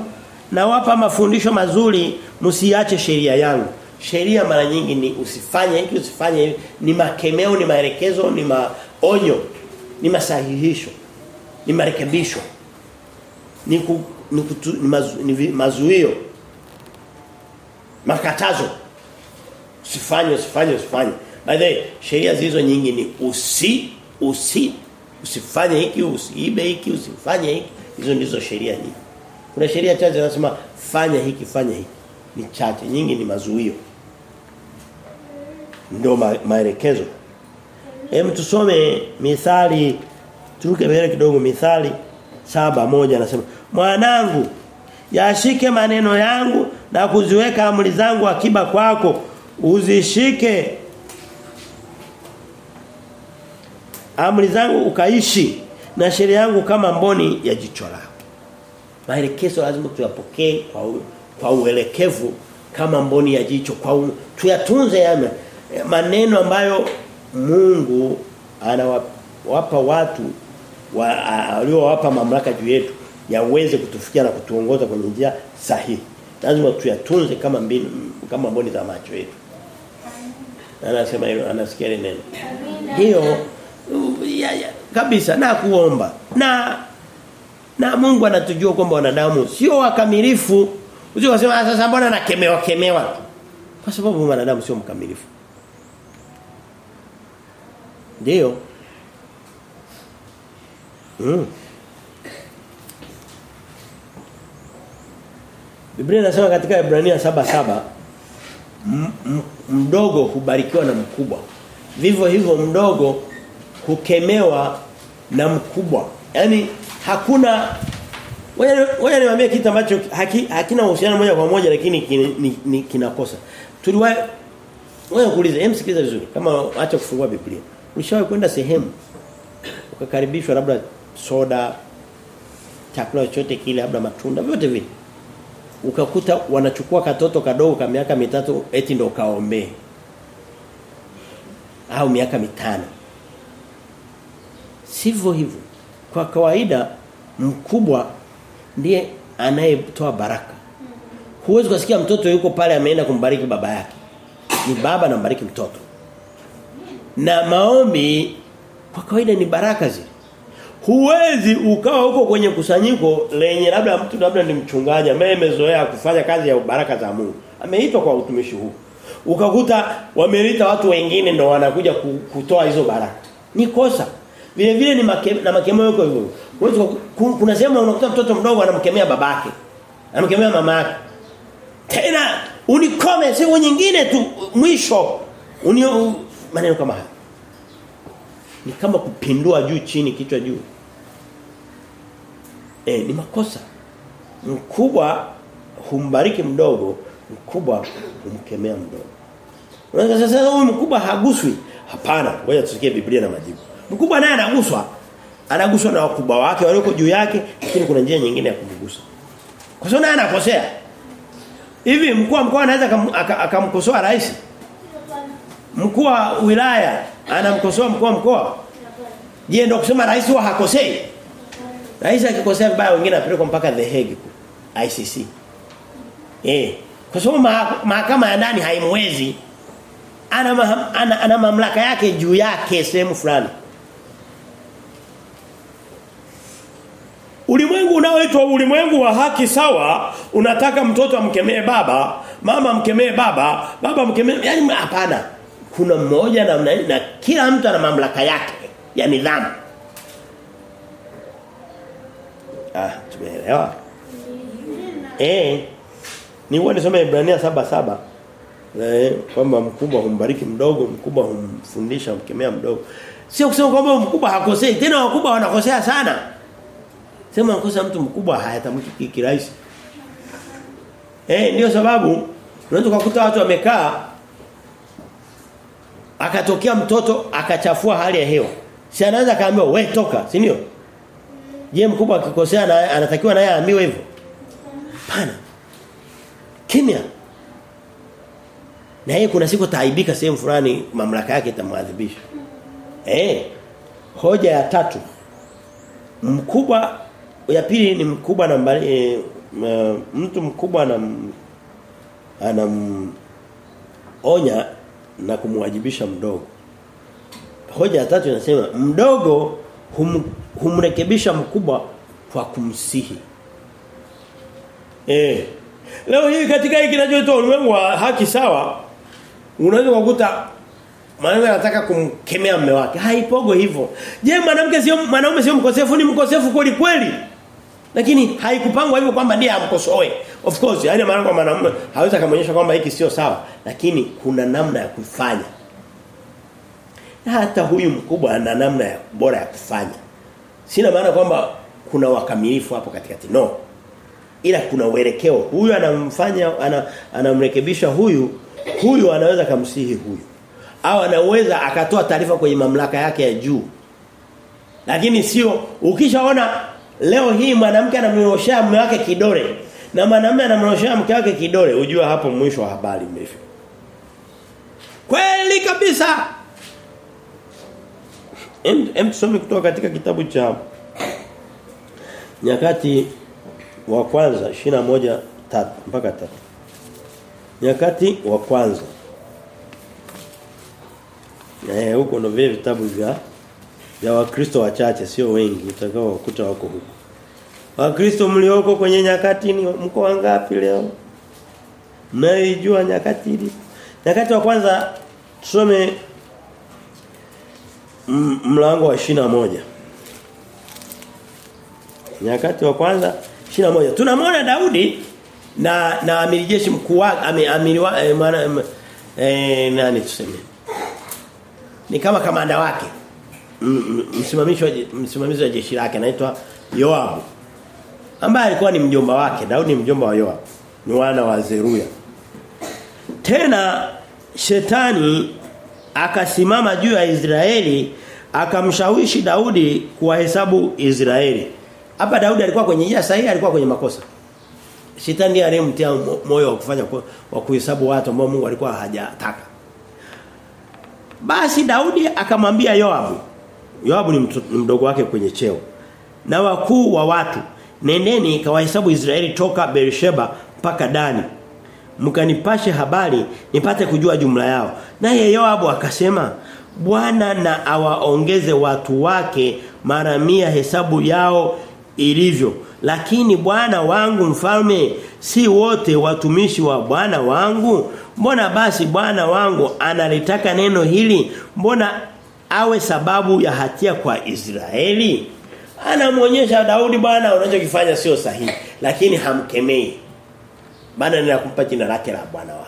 nawapa mafundisho mazuri msiache sheria yangu. Sheria mara nyingi ni usifanye hiki usifanye hivi ni makemeo ni maelekezo ni maonyo ni masahihisho ni marekebisho ni ku, ni, kutu, ni, mazu, ni mazuio makatazo usifanye usifanye usifanye. By the way sheria zilizo nyingi ni usi usi usifanye hiki usiibe hiki usifanye hiki. Hizo ndizo sheria nyingi. Kuna sheria chache zinasema fanya hiki fanya hiki. Ni chache nyingi ni mazuio. Ndio ma, maelekezo. Hem tusome mithali turuke mbele kidogo. Mithali saba moja anasema mwanangu yashike maneno yangu na kuziweka amri zangu akiba kwako uzishike. Amri zangu ukaishi na sheria yangu kama mboni ya jicho lako. Maelekezo lazima tuyapokee kwa u, kwa uelekevu kama mboni ya jicho kwa u, tuyatunze yame maneno ambayo Mungu anawapa watu wa, mamlaka juu yetu yaweze kutufikia na kutuongoza kwenye njia sahihi. Lazima tuyatunze kama mbini, kama mboni za macho yetu anasema hilo anasikia ile neno hiyo kabisa na kuomba na na Mungu anatujua kwamba wanadamu sio wakamilifu. Usio kusema sasa mbona nakemewa kemewa? Kwa sababu wanadamu sio mkamilifu. Ndio. Mm. Biblia inasema katika Ibrania saba saba mdogo hubarikiwa na mkubwa. Vivyo hivyo mdogo hukemewa na mkubwa. yani hakuna wewe niwaambie kitu ambacho haki, hakina uhusiano moja kwa moja lakini kinakosa. Tuliwahi wewe kuuliza, hem sikiliza vizuri kama acha kufungua Biblia. Ulishawahi kwenda sehemu ukakaribishwa labda soda chakula chochote kile labda matunda vyote vile. Ukakuta wanachukua katoto kadogo ka miaka mitatu eti ndo kaombe. Au miaka mitano. Sivyo hivyo. Kwa kawaida mkubwa ndiye anayetoa baraka. Huwezi kusikia mtoto yuko pale ameenda kumbariki baba yake. Ni baba anambariki mtoto. Na maombi kwa kawaida ni baraka zile. Huwezi ukawa huko kwenye kusanyiko lenye labda mtu labda ni mchungaji ambaye amezoea kufanya kazi ya baraka za Mungu. Ameitwa kwa utumishi huu. Ukakuta wameita watu wengine ndo wanakuja kutoa hizo baraka. Ni kosa. Vile vile ni make, na makemeo yuko hivyo. Wewe Kuna sema unakuta mtoto mdogo anamkemea babake. Anamkemea mamake. Tena unikome siku nyingine tu mwisho. Uni maneno kama haya. Ni kama kupindua juu chini kichwa juu. Eh ni makosa. Mkubwa humbariki mdogo, mkubwa humkemea mdogo. Unaweza sasa huyu mkubwa haguswi. Hapana, ngoja tusikie Biblia na majibu. Mkubwa naye anaguswa. Anaguswa na wakubwa wake walioko juu yake, lakini kuna njia nyingine ya kumgusa. Kwa sababu naye anakosea. Hivi mkuu wa mkoa anaweza akamkosoa aka rais? Mkuu wa wilaya anamkosoa mkuu wa mkoa? Je, ndio kusema rais huwa hakosei? Rais akikosea vibaya wengine apelekwa mpaka The Hague ICC. Eh, kwa sababu mahakama ya ndani haimwezi ana, ma, ana, ana mamlaka yake juu yake sehemu fulani. Ulimwengu unaoitwa ulimwengu wa haki sawa, unataka mtoto amkemee baba, mama amkemee baba, baba amkemee, yani hapana. Kuna mmoja na, na, na kila mtu ana mamlaka yake ya nidhamu. Ah, tumeelewa. Eh. Ni wewe nisome Ibrania saba saba Eh, kwamba mkubwa humbariki mdogo, mkubwa humfundisha mkemea mdogo. Sio kusema kwamba mkubwa hakosei, tena wakubwa wanakosea sana. Sema makosa mtu mkubwa hayatamki kirahisi. Eh ndio sababu unaweza kukuta watu wamekaa akatokea mtoto akachafua hali ya hewa. Si anaweza kaambiwa we toka, si ndio? Je, mkubwa akikosea na anatakiwa naye aambiwe hivyo? Pana. Kimya. Na yeye kuna siku taaibika sehemu fulani mamlaka yake itamwadhibisha. Eh. Hoja ya tatu. Mkubwa ya pili ni mkubwa na mbali, e, mtu mkubwa na anam onya na kumwajibisha mdogo. Hoja ya tatu inasema mdogo hum, humrekebisha mkubwa kwa kumsihi. Eh. Leo hii katika hiki kinachoitwa ulimwengu wa haki sawa unaweza kukuta mwanamke anataka kumkemea mume wake. Haipogo hivyo. Je, mwanamke sio mwanaume sio mkosefu ni mkosefu kweli kweli? Lakini haikupangwa hivyo kwamba ndiye amkosoe. Of course, yani maana kwa mwanamume hawezi akamwonyesha kwamba hiki sio sawa, lakini kuna namna ya kufanya. Hata huyu mkubwa ana namna ya bora ya kufanya. Sina maana kwamba kuna wakamilifu hapo katikati. No. Ila kuna uelekeo. Huyu anamfanya ana, anamrekebisha huyu, huyu anaweza kumsihi huyu. Au anaweza akatoa taarifa kwenye mamlaka yake ya juu. Lakini sio ukishaona leo hii mwanamke anamnyoshia mume wake kidole na mwanamume anamnyoshia mke wake kidole, ujua hapo mwisho wa habari imefika. Kweli kabisa. Em, tusome kutoka katika kitabu cha Nyakati wa kwanza 21 tatu mpaka tatu. Nyakati wa kwanza. Eh huko ndo vile vitabu vya vya Wakristo wachache sio wengi utakao wakuta wako huko. Wakristo mlioko kwenye nyakati ni mko wangapi leo? Mnaijua nyakati hili? Nyakati wa kwanza tusome mlango wa shina moja Nyakati wa kwanza shina moja Tunamwona Daudi na na amiri jeshi mkuu wake amiri wa eh, maana eh, nani tuseme? Ni kama kamanda wake. Msimamishi msimamizi wa jeshi lake anaitwa Yoabu. Ambaye alikuwa ni mjomba wake. Daudi ni mjomba wa Yoabu. Ni wana wa Zeruya. Tena shetani akasimama juu ya Israeli akamshawishi Daudi kuwahesabu Israeli. Hapa Daudi alikuwa kwenye njia sahihi alikuwa kwenye makosa. Shetani ndiye aliyemtia moyo wa kufanya wa kuhesabu watu ambao Mungu alikuwa hajataka. Basi Daudi akamwambia Yoabu. Yoabu ni, mdogo wake kwenye cheo. Na wakuu wa watu, nendeni kawahesabu Israeli toka Beersheba mpaka Dani. Mkanipashe habari nipate kujua jumla yao. Naye Yoabu akasema, Bwana na awaongeze watu wake mara mia hesabu yao ilivyo. Lakini bwana wangu mfalme si wote watumishi wa bwana wangu? Mbona basi bwana wangu analitaka neno hili? Mbona awe sababu ya hatia kwa Israeli? Anamuonyesha Daudi bwana unachokifanya sio sahihi, lakini hamkemei. Bwana ninakumpa jina lake la bwana wako.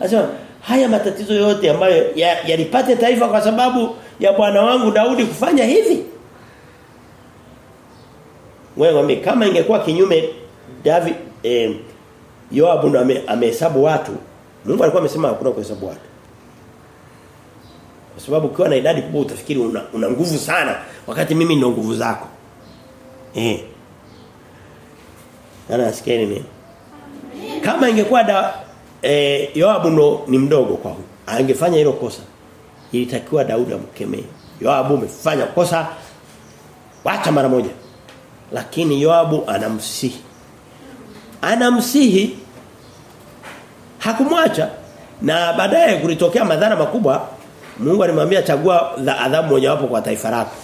Anasema haya matatizo yote ambayo yalipate ya taifa kwa sababu ya bwana wangu Daudi kufanya hivi. Wewe ngombe kama ingekuwa kinyume David eh, Yoabu amehesabu watu. Mungu alikuwa amesema hakuna kuhesabu watu. Kwa sababu ukiwa na idadi kubwa utafikiri una, una nguvu sana wakati mimi ndio nguvu zako. Eh. Ana askeni nini? Kama ingekuwa da eh, Yoabu ndo ni mdogo kwa huyu. Angefanya hilo kosa. Ilitakiwa Daudi amkemee. Yoabu umefanya kosa. Wacha mara moja. Lakini Yoabu anamsihi. Anamsihi hakumwacha na baadaye kulitokea madhara makubwa Mungu alimwambia chagua adhabu mojawapo kwa taifa lako.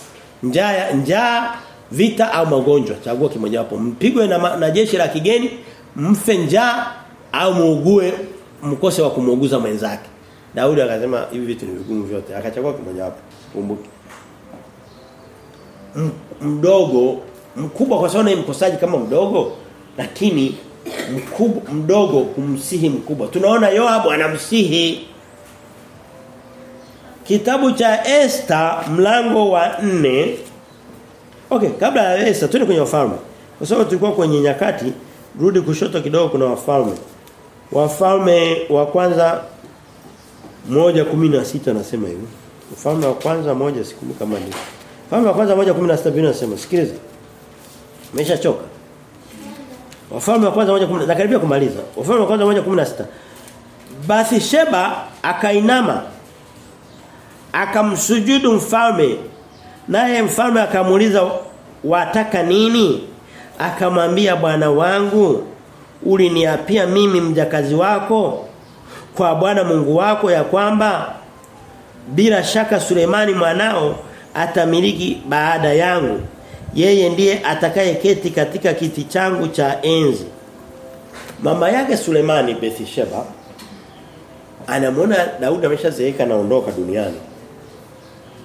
Njaa njaa vita au magonjwa chagua kimojawapo. Mpigwe na, na jeshi la kigeni, mfe njaa au muugue mkose wa kumuuguza mwenzake. Daudi akasema hivi vitu ni vigumu vyote. Akachagua kimoja wapo. Kumbuke. Mdogo mkubwa kwa sababu mkosaji kama mdogo lakini mkubwa mdogo kumsihi mkubwa. Tunaona Yoabu anamsihi Kitabu cha Esther mlango wa nne Okay, kabla ya Esther twende kwenye ufalme. Kwa sababu tulikuwa kwenye nyakati, rudi kushoto kidogo kuna wafalme. Wafalme wa kwanza moja kumi na sita nasema hivi. Wafalme wa kwanza moja sikumi kama ni. Wafalme wa kwanza moja kumi na sita inasema sikiliza. Umeshachoka. Wafalme wa kwanza moja kumi kumaliza. Wafalme wa kwanza moja kumi na sita sheba akainama akamsujudu mfalme naye mfalme akamuliza wataka nini akamwambia bwana wangu uliniapia mimi mjakazi wako kwa Bwana Mungu wako ya kwamba bila shaka Sulemani mwanao atamiliki baada yangu. Yeye ndiye atakayeketi katika kiti changu cha enzi. Mama yake Sulemani Bethsheba anamwona Daudi ameshazeeka naondoka duniani.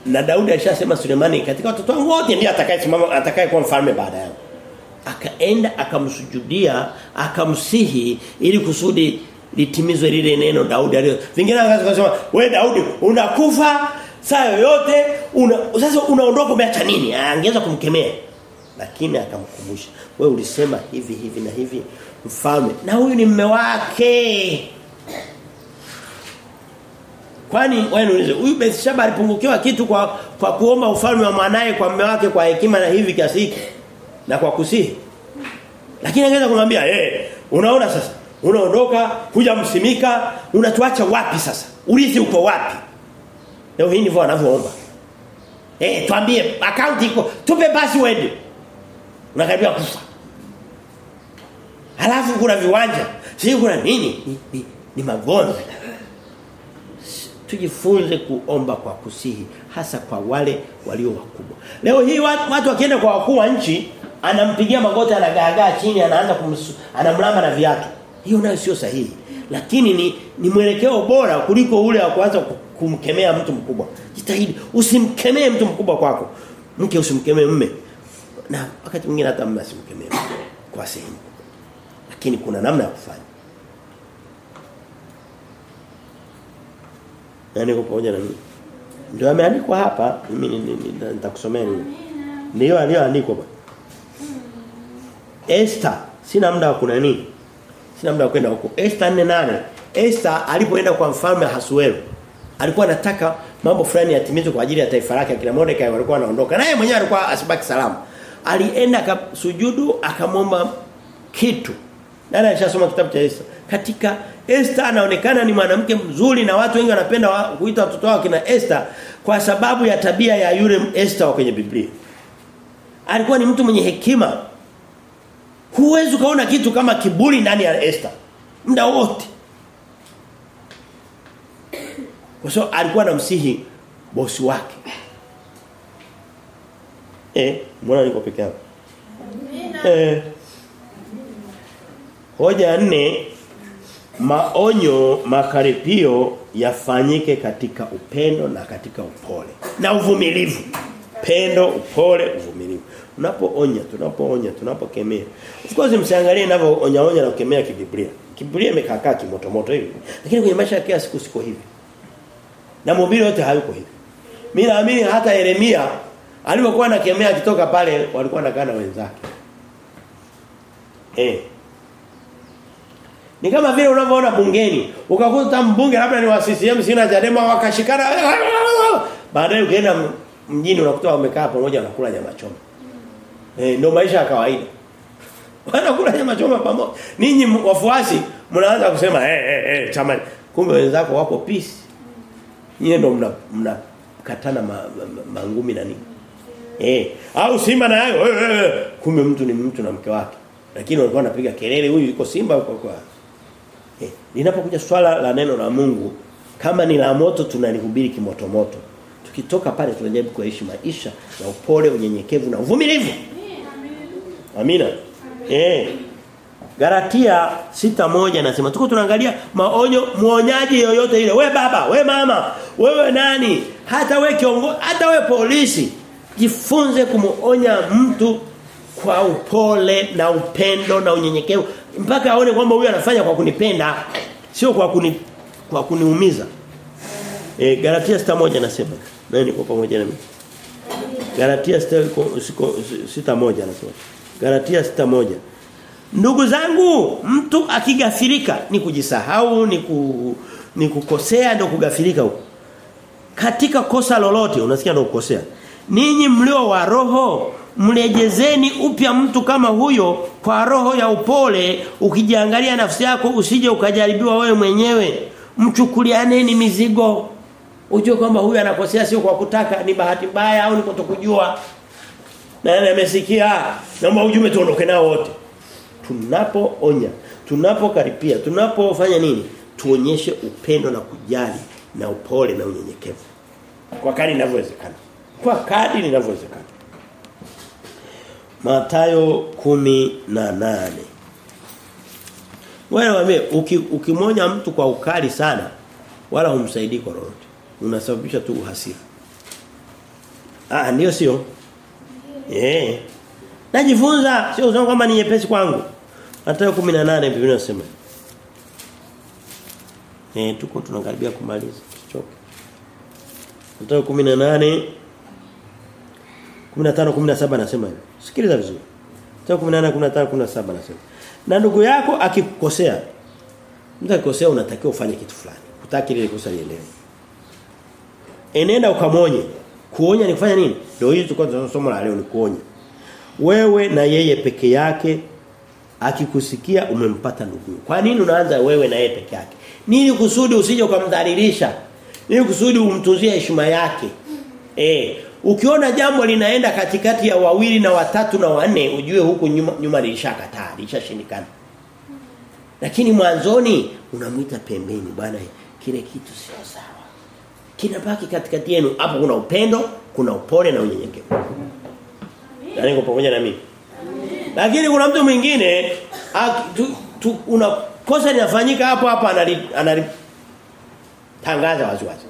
Na Daudi alishasema Sulemani katika watoto wangu wote ndiye atakayesimama atakayekuwa mfalme baada yangu akaenda akamsujudia akamsihi ili kusudi litimizwe lile neno Daudi alio. Vingine akasema wewe Daudi unakufa saa yoyote una, sasa unaondoka umeacha nini? Angeweza kumkemea. Lakini akamkumbusha wewe ulisema hivi hivi na hivi mfalme na huyu ni mme wake. Kwani wewe niulize huyu Bethsheba alipungukiwa kitu kwa kwa kuomba ufalme wa mwanae kwa mume wake kwa hekima na hivi kiasi na kwa kusihi. Lakini angeweza kumwambia eh hey, unaona sasa unaondoka kuja msimika unatuacha wapi sasa? Urithi uko wapi? Leo hii ndivyo wanavyoomba. Eh hey, tuambie account iko tupe password. Unakaribia kufa. Halafu kuna viwanja. Sio kuna nini? Ni, ni, ni magonjwa tujifunze kuomba kwa kusihi hasa kwa wale walio wakubwa. Leo hii watu wakienda kwa wakuu wa nchi anampigia magoti anagaagaa chini anaanza kumsu, anamlamba na viatu. Hiyo nayo sio sahihi. Lakini ni ni mwelekeo bora kuliko ule wa kuanza kumkemea mtu mkubwa. Jitahidi usimkemee mtu mkubwa kwako. Mke usimkemee mume. Na wakati mwingine hata mume asimkemee kwa sehemu. Lakini kuna namna ya kufanya. na niko pamoja na mimi. Ndio ameandikwa hapa, mimi nitakusomea nini. Ndio aliyoandikwa bwana. Esther, sina muda wa kuna nini? Sina muda wa kwenda huko. Esther 4:8. Esther alipoenda kwa mfalme Hasuero, alikuwa anataka mambo fulani yatimizwe kwa ajili ya taifa lake akina Mordekai walikuwa wanaondoka. Naye mwenyewe alikuwa asibaki salama. Alienda akasujudu akamwomba kitu. Nani alishasoma kitabu cha Esther? Katika Esther anaonekana ni mwanamke mzuri na watu wengi wanapenda wa, kuita watoto wao kina Esther kwa sababu ya tabia ya yule Esther kwenye Biblia. Alikuwa ni mtu mwenye hekima. Huwezi kaona kitu kama kiburi ndani ya Esther. Muda wote. Kwa sababu so, alikuwa anamsihi bosi wake. Eh, mbona niko peke yangu? Eh. Hoja nne maonyo makaripio yafanyike katika upendo na katika upole na uvumilivu. Pendo, upole, uvumilivu. Unapoonya, tunapoonya, tunapokemea. Of course msiangalie ninavyo onya na kukemea kibiblia. Kibiblia imekaa kimoto moto hivi. Lakini kwenye maisha ya kila siku siko hivi. Na mhubiri wote hayuko hivi. Mimi naamini hata Yeremia alipokuwa anakemea akitoka pale walikuwa wanakaa na wenzake. Eh. Ni kama vile unavyoona bungeni, ukakuta mbunge labda ni wa CCM sina Chadema wakashikana. Baadaye ukienda mjini unakuta wamekaa pamoja wanakula nyama choma. Eh ndio maisha ya kawaida. Wanakula nyama choma pamoja. Ninyi wafuasi mnaanza kusema eh eh eh chama kumbe wenzako wako peace. Nyie ndio mna mnakatana ma, ma, mangumi na nini? Eh au Simba na yeye eh, eh, eh. kumbe mtu ni mtu na mke wake. Lakini walikuwa wanapiga kelele huyu yuko Simba huko kwa. Eh linapokuja swala la neno la Mungu kama ni la moto tunalihubiri kimoto moto. Tukitoka pale tunajaribu kuishi maisha ya upole, unyenyekevu na uvumilivu. Amina. Eh. Galatia sita moja nasema tuko tunaangalia maonyo muonyaji yoyote ile. We baba, we mama, wewe nani? Hata we kiongozi, hata we polisi. Jifunze kumuonya mtu kwa upole na upendo na unyenyekevu mpaka aone kwamba huyu anafanya kwa kunipenda sio kwa kuni kwa kuniumiza. E, Galatia sita moja nasema. Nani kwa pamoja na mimi? Galatia sita moja nasema. Galatia sita moja. Ndugu zangu, mtu akigafirika ni kujisahau, ni ku, ni kukosea ndio kugafirika huko. Katika kosa lolote unasikia ndio kukosea. Ninyi mlio wa roho mlejezeni upya mtu kama huyo kwa roho ya upole. Ukijiangalia nafsi yako usije ukajaribiwa wewe mwenyewe. Mchukulianeni mizigo. Ujue kwamba huyu anakosea sio kwa kutaka ni bahati mbaya au ni kutokujua na amesikia naomba ujumbe tuondoke nao wote tunapoonya tunapokaripia tunapofanya nini tuonyeshe upendo na kujali na upole na unyenyekevu kwa kadri inavyowezekana kwa kadri inavyowezekana na nane Wewe wame ukimonya mtu kwa ukali sana wala humsaidii kwa lolote. Unasababisha tu uhasira. Ah ndio sio? Eh. Najifunza sio usema kwamba ni nyepesi kwangu. Matayo 18 Biblia inasema. Eh tuko tunakaribia kumaliza. Tuchoke. Matayo 18 15 17 nasema hivi. Sikiliza vizuri. Matayo 18 15 17 nasema. Na ndugu yako akikukosea mtu akikosea unatakiwa ufanye kitu fulani. Hutaki ile kosa lielewe. Enenda ukamonye. Kuonya ni kufanya nini? Ndio hiyo tulikuwa tunasoma la leo ni kuonya. Wewe na yeye peke yake akikusikia umempata ndugu. Kwa nini unaanza wewe na yeye peke yake? Nini kusudi usije ukamdhalilisha? Nini kusudi umtunzie heshima yake? Eh, ukiona jambo linaenda katikati ya wawili na watatu na wanne ujue huku nyuma, nyuma lilishakataa, lilishashindikana. Lakini mwanzoni unamwita pembeni bwana kile kitu sio sawa. Kinabaki katikati yenu. Hapo kuna upendo, kuna upole na unyenyekevu. Na niko pamoja na mimi. Lakini kuna mtu mwingine una kosa linafanyika hapo hapa analitangaza anali tangaza waziwazi.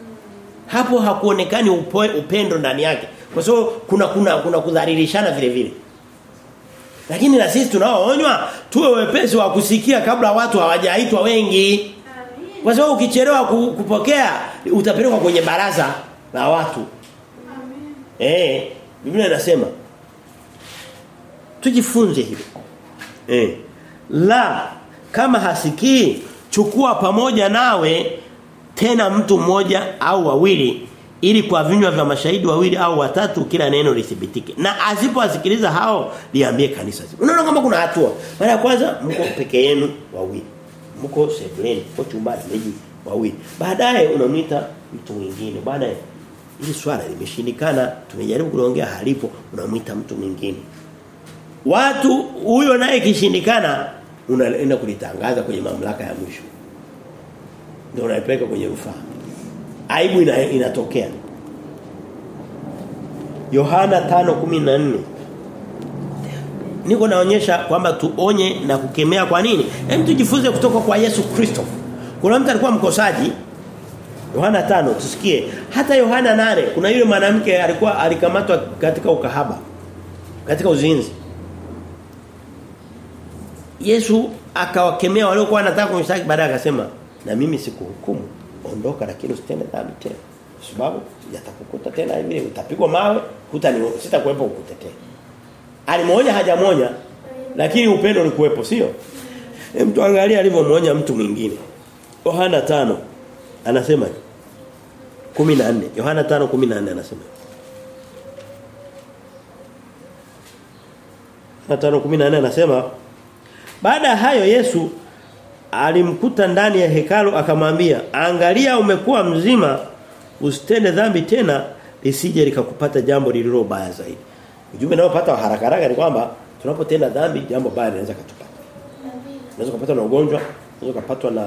Hapo hakuonekani upoe, upendo ndani yake. Kwa sababu kuna kuna kuna kudhalilishana vile vile. Lakini na sisi tunaoonywa tuwe wepesi wa kusikia kabla watu hawajaitwa wengi. Kwa sababu ukichelewa kupokea utapelekwa kwenye baraza la watu. Amen. Eh, Biblia inasema tujifunze hilo. Eh. La kama hasikii chukua pamoja nawe tena mtu mmoja au wawili ili kwa vinywa vya mashahidi wawili au watatu kila neno lithibitike. Na asipowasikiliza hao liambie kanisa. Unaona kama kuna hatua. Mara ya kwanza mko peke yenu wawili. Mko sebuleni, mko chumbani meji wawili. Baadaye unamwita mtu mwingine. Baadaye ili swala limeshindikana, tumejaribu kuongea halipo, unamwita mtu mwingine. Watu huyo naye kishindikana unaenda kulitangaza kwenye mamlaka ya mwisho. Ndio unaipeleka kwenye rufaa. Aibu ina, inatokea. Yohana 5:14 Niko naonyesha kwamba tuonye na kukemea kwa nini? Hem tujifunze kutoka kwa Yesu Kristo. Kuna mtu alikuwa mkosaji Yohana tano tusikie. Hata Yohana nane kuna yule mwanamke alikuwa alikamatwa katika ukahaba. Katika uzinzi. Yesu akawakemea waliokuwa wanataka kumshtaki baadaye akasema na mimi sikuhukumu ondoka lakini usitende dhambi tena sababu yatakukuta tena hivi utapigwa mawe hutani sitakuwepo kukutetea alimwonya hajamonya lakini upendo ulikuepo sio? Mtu angalia alivyomwonya mtu mwingine. Yohana 5 anasema 14 Yohana 5:14 anasema Yohana 5:14 anasema baada ya hayo Yesu alimkuta ndani ya hekalu akamwambia angalia umekuwa mzima usitende dhambi tena lisije likakupata jambo lililo baya zaidi ujumbe nao pata haraka haraka ni kwamba tunapotenda dhambi jambo baya linaweza kutupata unaweza kupatwa na ugonjwa unaweza kupatwa na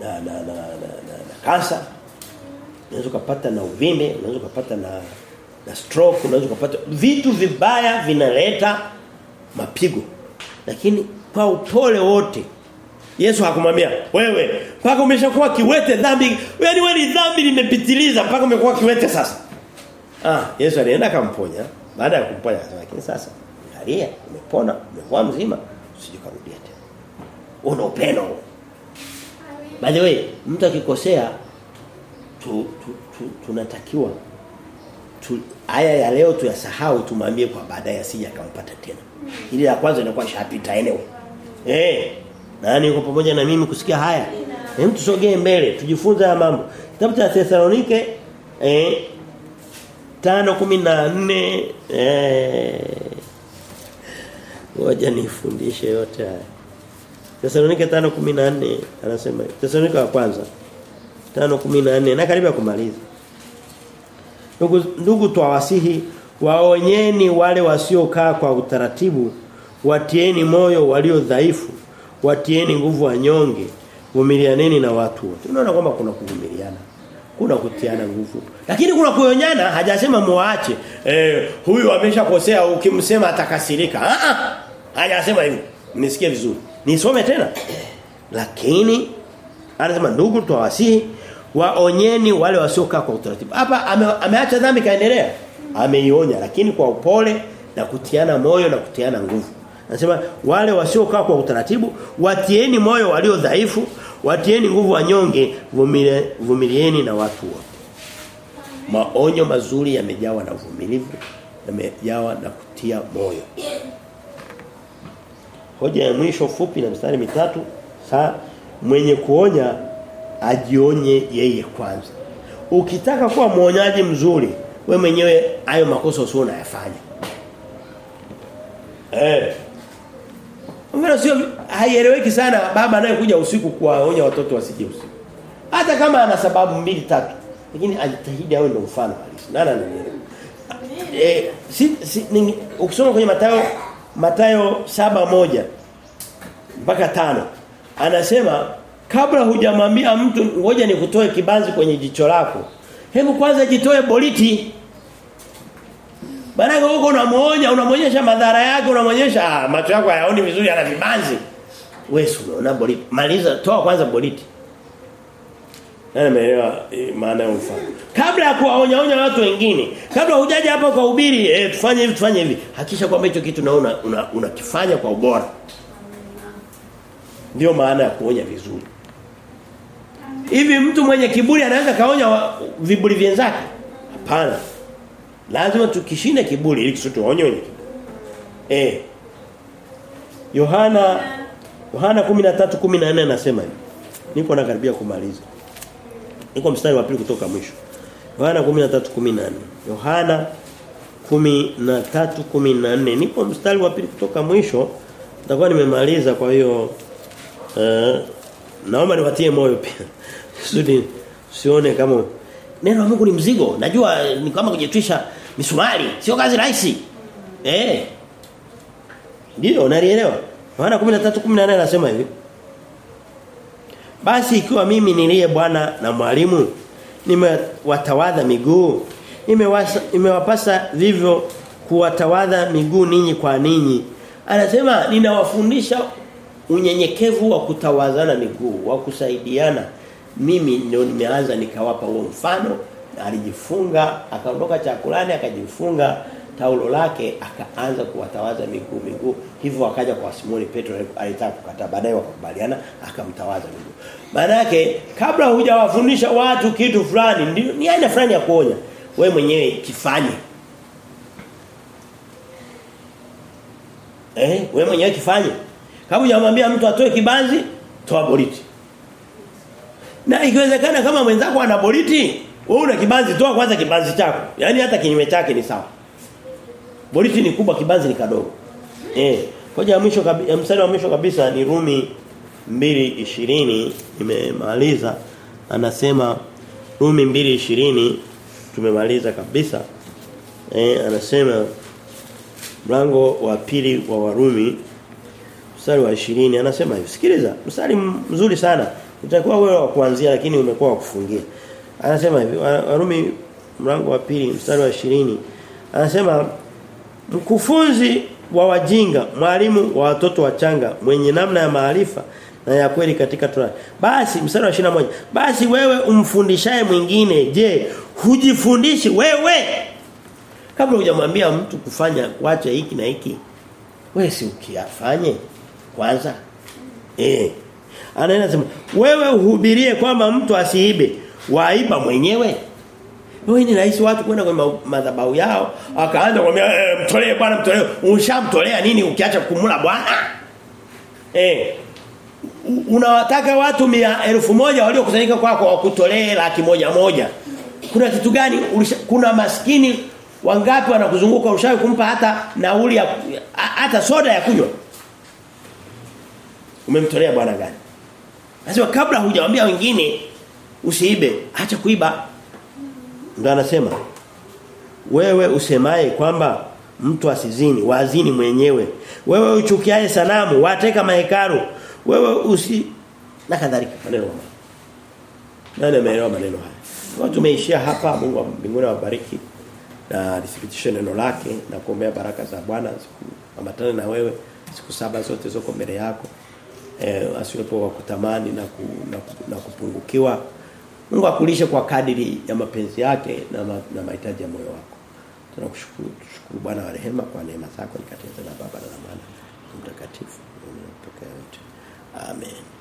na na na, na, na, na kansa unaweza kupata na uvimbe unaweza kupata na na stroke unaweza kupata vitu vibaya vinaleta mapigo. Lakini kwa upole wote Yesu hakumwambia wewe mpaka umeshakuwa kiwete dhambi yaani wewe ni dhambi limepitiliza mpaka umekuwa kiwete sasa. Ah Yesu alienda akamponya baada ya kumponya lakini sasa angalia umepona umekuwa mzima usijikarudia tena. Una upendo. By the way mtu akikosea tu, tu, tu, tunatakiwa tu, haya ya leo tuyasahau tumwambie kwa baadaye asije akampata tena. Ili la kwanza inakuwa shapita eneo. Eh nani yuko pamoja na mimi kusikia haya? Hem tusogee mbele tujifunze haya mambo. Kitabu cha Thessalonike eh 5:14 eh ngoja nifundishe yote haya. Thessalonike 5:14 anasema Tesalonike wa kwanza 5:14 na karibia kumaliza. Ndugu ndugu twawasihi waonyeni wale wasiokaa kwa utaratibu watieni moyo walio dhaifu watieni nguvu wanyonge vumilianeni na watu wote. Unaona kwamba kuna kuvumiliana kuna kutiana nguvu. Lakini kuna kuonyana hajasema muache eh huyu ameshakosea ukimsema atakasirika. Ah ah hajasema hivyo. Nisikie vizuri. Nisome tena. Lakini anasema ndugu twawasihi waonyeni wale wasiokaa kwa utaratibu. Hapa ame, ameacha dhambi kaendelea. Ameionya lakini kwa upole na kutiana moyo na kutiana nguvu Anasema wale wasiokaa kwa utaratibu watieni moyo walio dhaifu, watieni nguvu wanyonge, vumile, vumilieni na watu wote. Maonyo mazuri yamejawa na uvumilivu, yamejawa na kutia moyo. Hoja ya mwisho fupi na mstari mitatu saa mwenye kuonya ajionye yeye kwanza. Ukitaka kuwa mwonyaji mzuri, we mwenyewe hayo makosa usio unayafanya. Eh. Mbona sio haieleweki sana baba anayekuja usiku kuwaonya watoto wasije usiku. Hata kama ana sababu mbili tatu, lakini ajitahidi awe ndio mfano halisi. Nani ananielewa? Eh si, si ningi, ukisoma kwenye Mathayo Mathayo saba moja mpaka tano anasema kabla hujamwambia mtu ngoja nikutoe kibanzi kwenye jicho lako hebu kwanza jitoe boliti Maana huko unamuonya, unamuonyesha madhara yake, unamuonyesha ah, macho yako hayaoni vizuri ana vibanzi. Wewe unaona boriti. Maliza toa kwanza boriti. Nani ameelewa maana ya mfano? Kabla ya kuwaonya onya watu wengine, kabla hujaja hapa kwa ubiri, eh tufanye hivi tufanye hivi. Hakisha kwamba hicho kitu naona unakifanya una, kwa ubora. Ndio maana ya kuonya vizuri. Hivi mtu mwenye kiburi anaweza kaonya viburi vyenzake? Hapana. Lazima tukishine kiburi ili tusionywe wenye Eh. Yohana Yohana 13:14 anasema hivi. Niko nakaribia kumaliza. Niko mstari wa pili kutoka mwisho. Yohana 13:14. Yohana 13:14. Niko mstari wa pili kutoka mwisho. Nitakuwa nimemaliza kwa hiyo eh naomba niwatie moyo pia. Sudi sione kama neno la Mungu ni mzigo. Najua ni kama kujitwisha misumari, sio kazi rahisi. Eh. Ndio, unalielewa? Yohana 13:14 anasema hivi. Basi ikiwa mimi niliye bwana na mwalimu nimewatawadha miguu, nimewapasa imewapasa vivyo kuwatawadha miguu ninyi kwa ninyi. Anasema ninawafundisha unyenyekevu wa kutawazana miguu, wa kusaidiana. Mimi ndio nimeanza nikawapa huo mfano alijifunga akaondoka chakulani akajifunga taulo lake akaanza kuwatawaza miguu miguu. Hivyo akaja kwa Simoni Petro alitaka kukataa. Baadaye wakakubaliana akamtawaza miguu. Maana yake kabla hujawafundisha watu kitu fulani ni aina fulani ya kuonya. We mwenyewe kifanye. Eh we mwenyewe kifanye. Kama hujamwambia mtu atoe kibanzi toa boriti na ikiwezekana kama mwenzako ana boriti wewe una kibanzi toa kwanza kibanzi chako. Yaani hata kinyume chake ni sawa. Boriti ni kubwa kibanzi ni kadogo. Eh hoja ya mwisho kabisa mstari wa mwisho kabisa ni Rumi 2:20 nimemaliza. Anasema Rumi 2:20 tumemaliza kabisa. Eh anasema mlango wa pili wa Warumi mstari wa 20 anasema hivi. Sikiliza mstari mzuri sana utakuwa wewe wa kuanzia lakini umekuwa wa kufungia. Anasema hivi Warumi mlango wa pili mstari wa 20 anasema mkufunzi wa wajinga mwalimu wa watoto wachanga mwenye namna ya maarifa na ya kweli katika Torati basi mstari wa 21 basi wewe umfundishaye mwingine je hujifundishi wewe? Kabla hujamwambia mtu kufanya kuacha hiki na hiki. Wewe si ukiyafanye? Kwanza. Eh anaenda sema wewe uhubirie kwamba mtu asiibe waiba mwenyewe? Wewe ni rais watu kwenda kwenye madhabahu yao akaanza kumwambia e, mtolee bwana mtolee. Ushamtolea nini ukiacha kumula bwana? Eh unawataka watu mia elfu moja waliokusanyika kwako wakutolee laki moja moja. Kuna kitu gani? Ulisha, kuna maskini wangapi wanakuzunguka ushawi kumpa hata nauli ya hata soda ya kunywa? Umemtolea bwana gani Lazima kabla hujawambia wengine usiibe acha kuiba. Ndio anasema wewe usemaye kwamba mtu asizini wazini mwenyewe. Wewe uchukiaye sanamu wateka mahekaru wewe usi na kadhalika maneno nani ameelewa maneno haya? Kwa tumeishia hapa. Mungu wa mbinguni awabariki na lithibitishe neno lake na kuombea baraka za Bwana. Ambatane na wewe siku saba zote zoko mbele yako eh asiwepo wa kutamani na, ku, na, na kupungukiwa Mungu akulishe kwa kadiri ya mapenzi yake na, ma, na mahitaji ya moyo wako. Tunakushukuru Bwana wa rehema kwa neema zako nikatenda na Baba na mama Mtakatifu. Amen.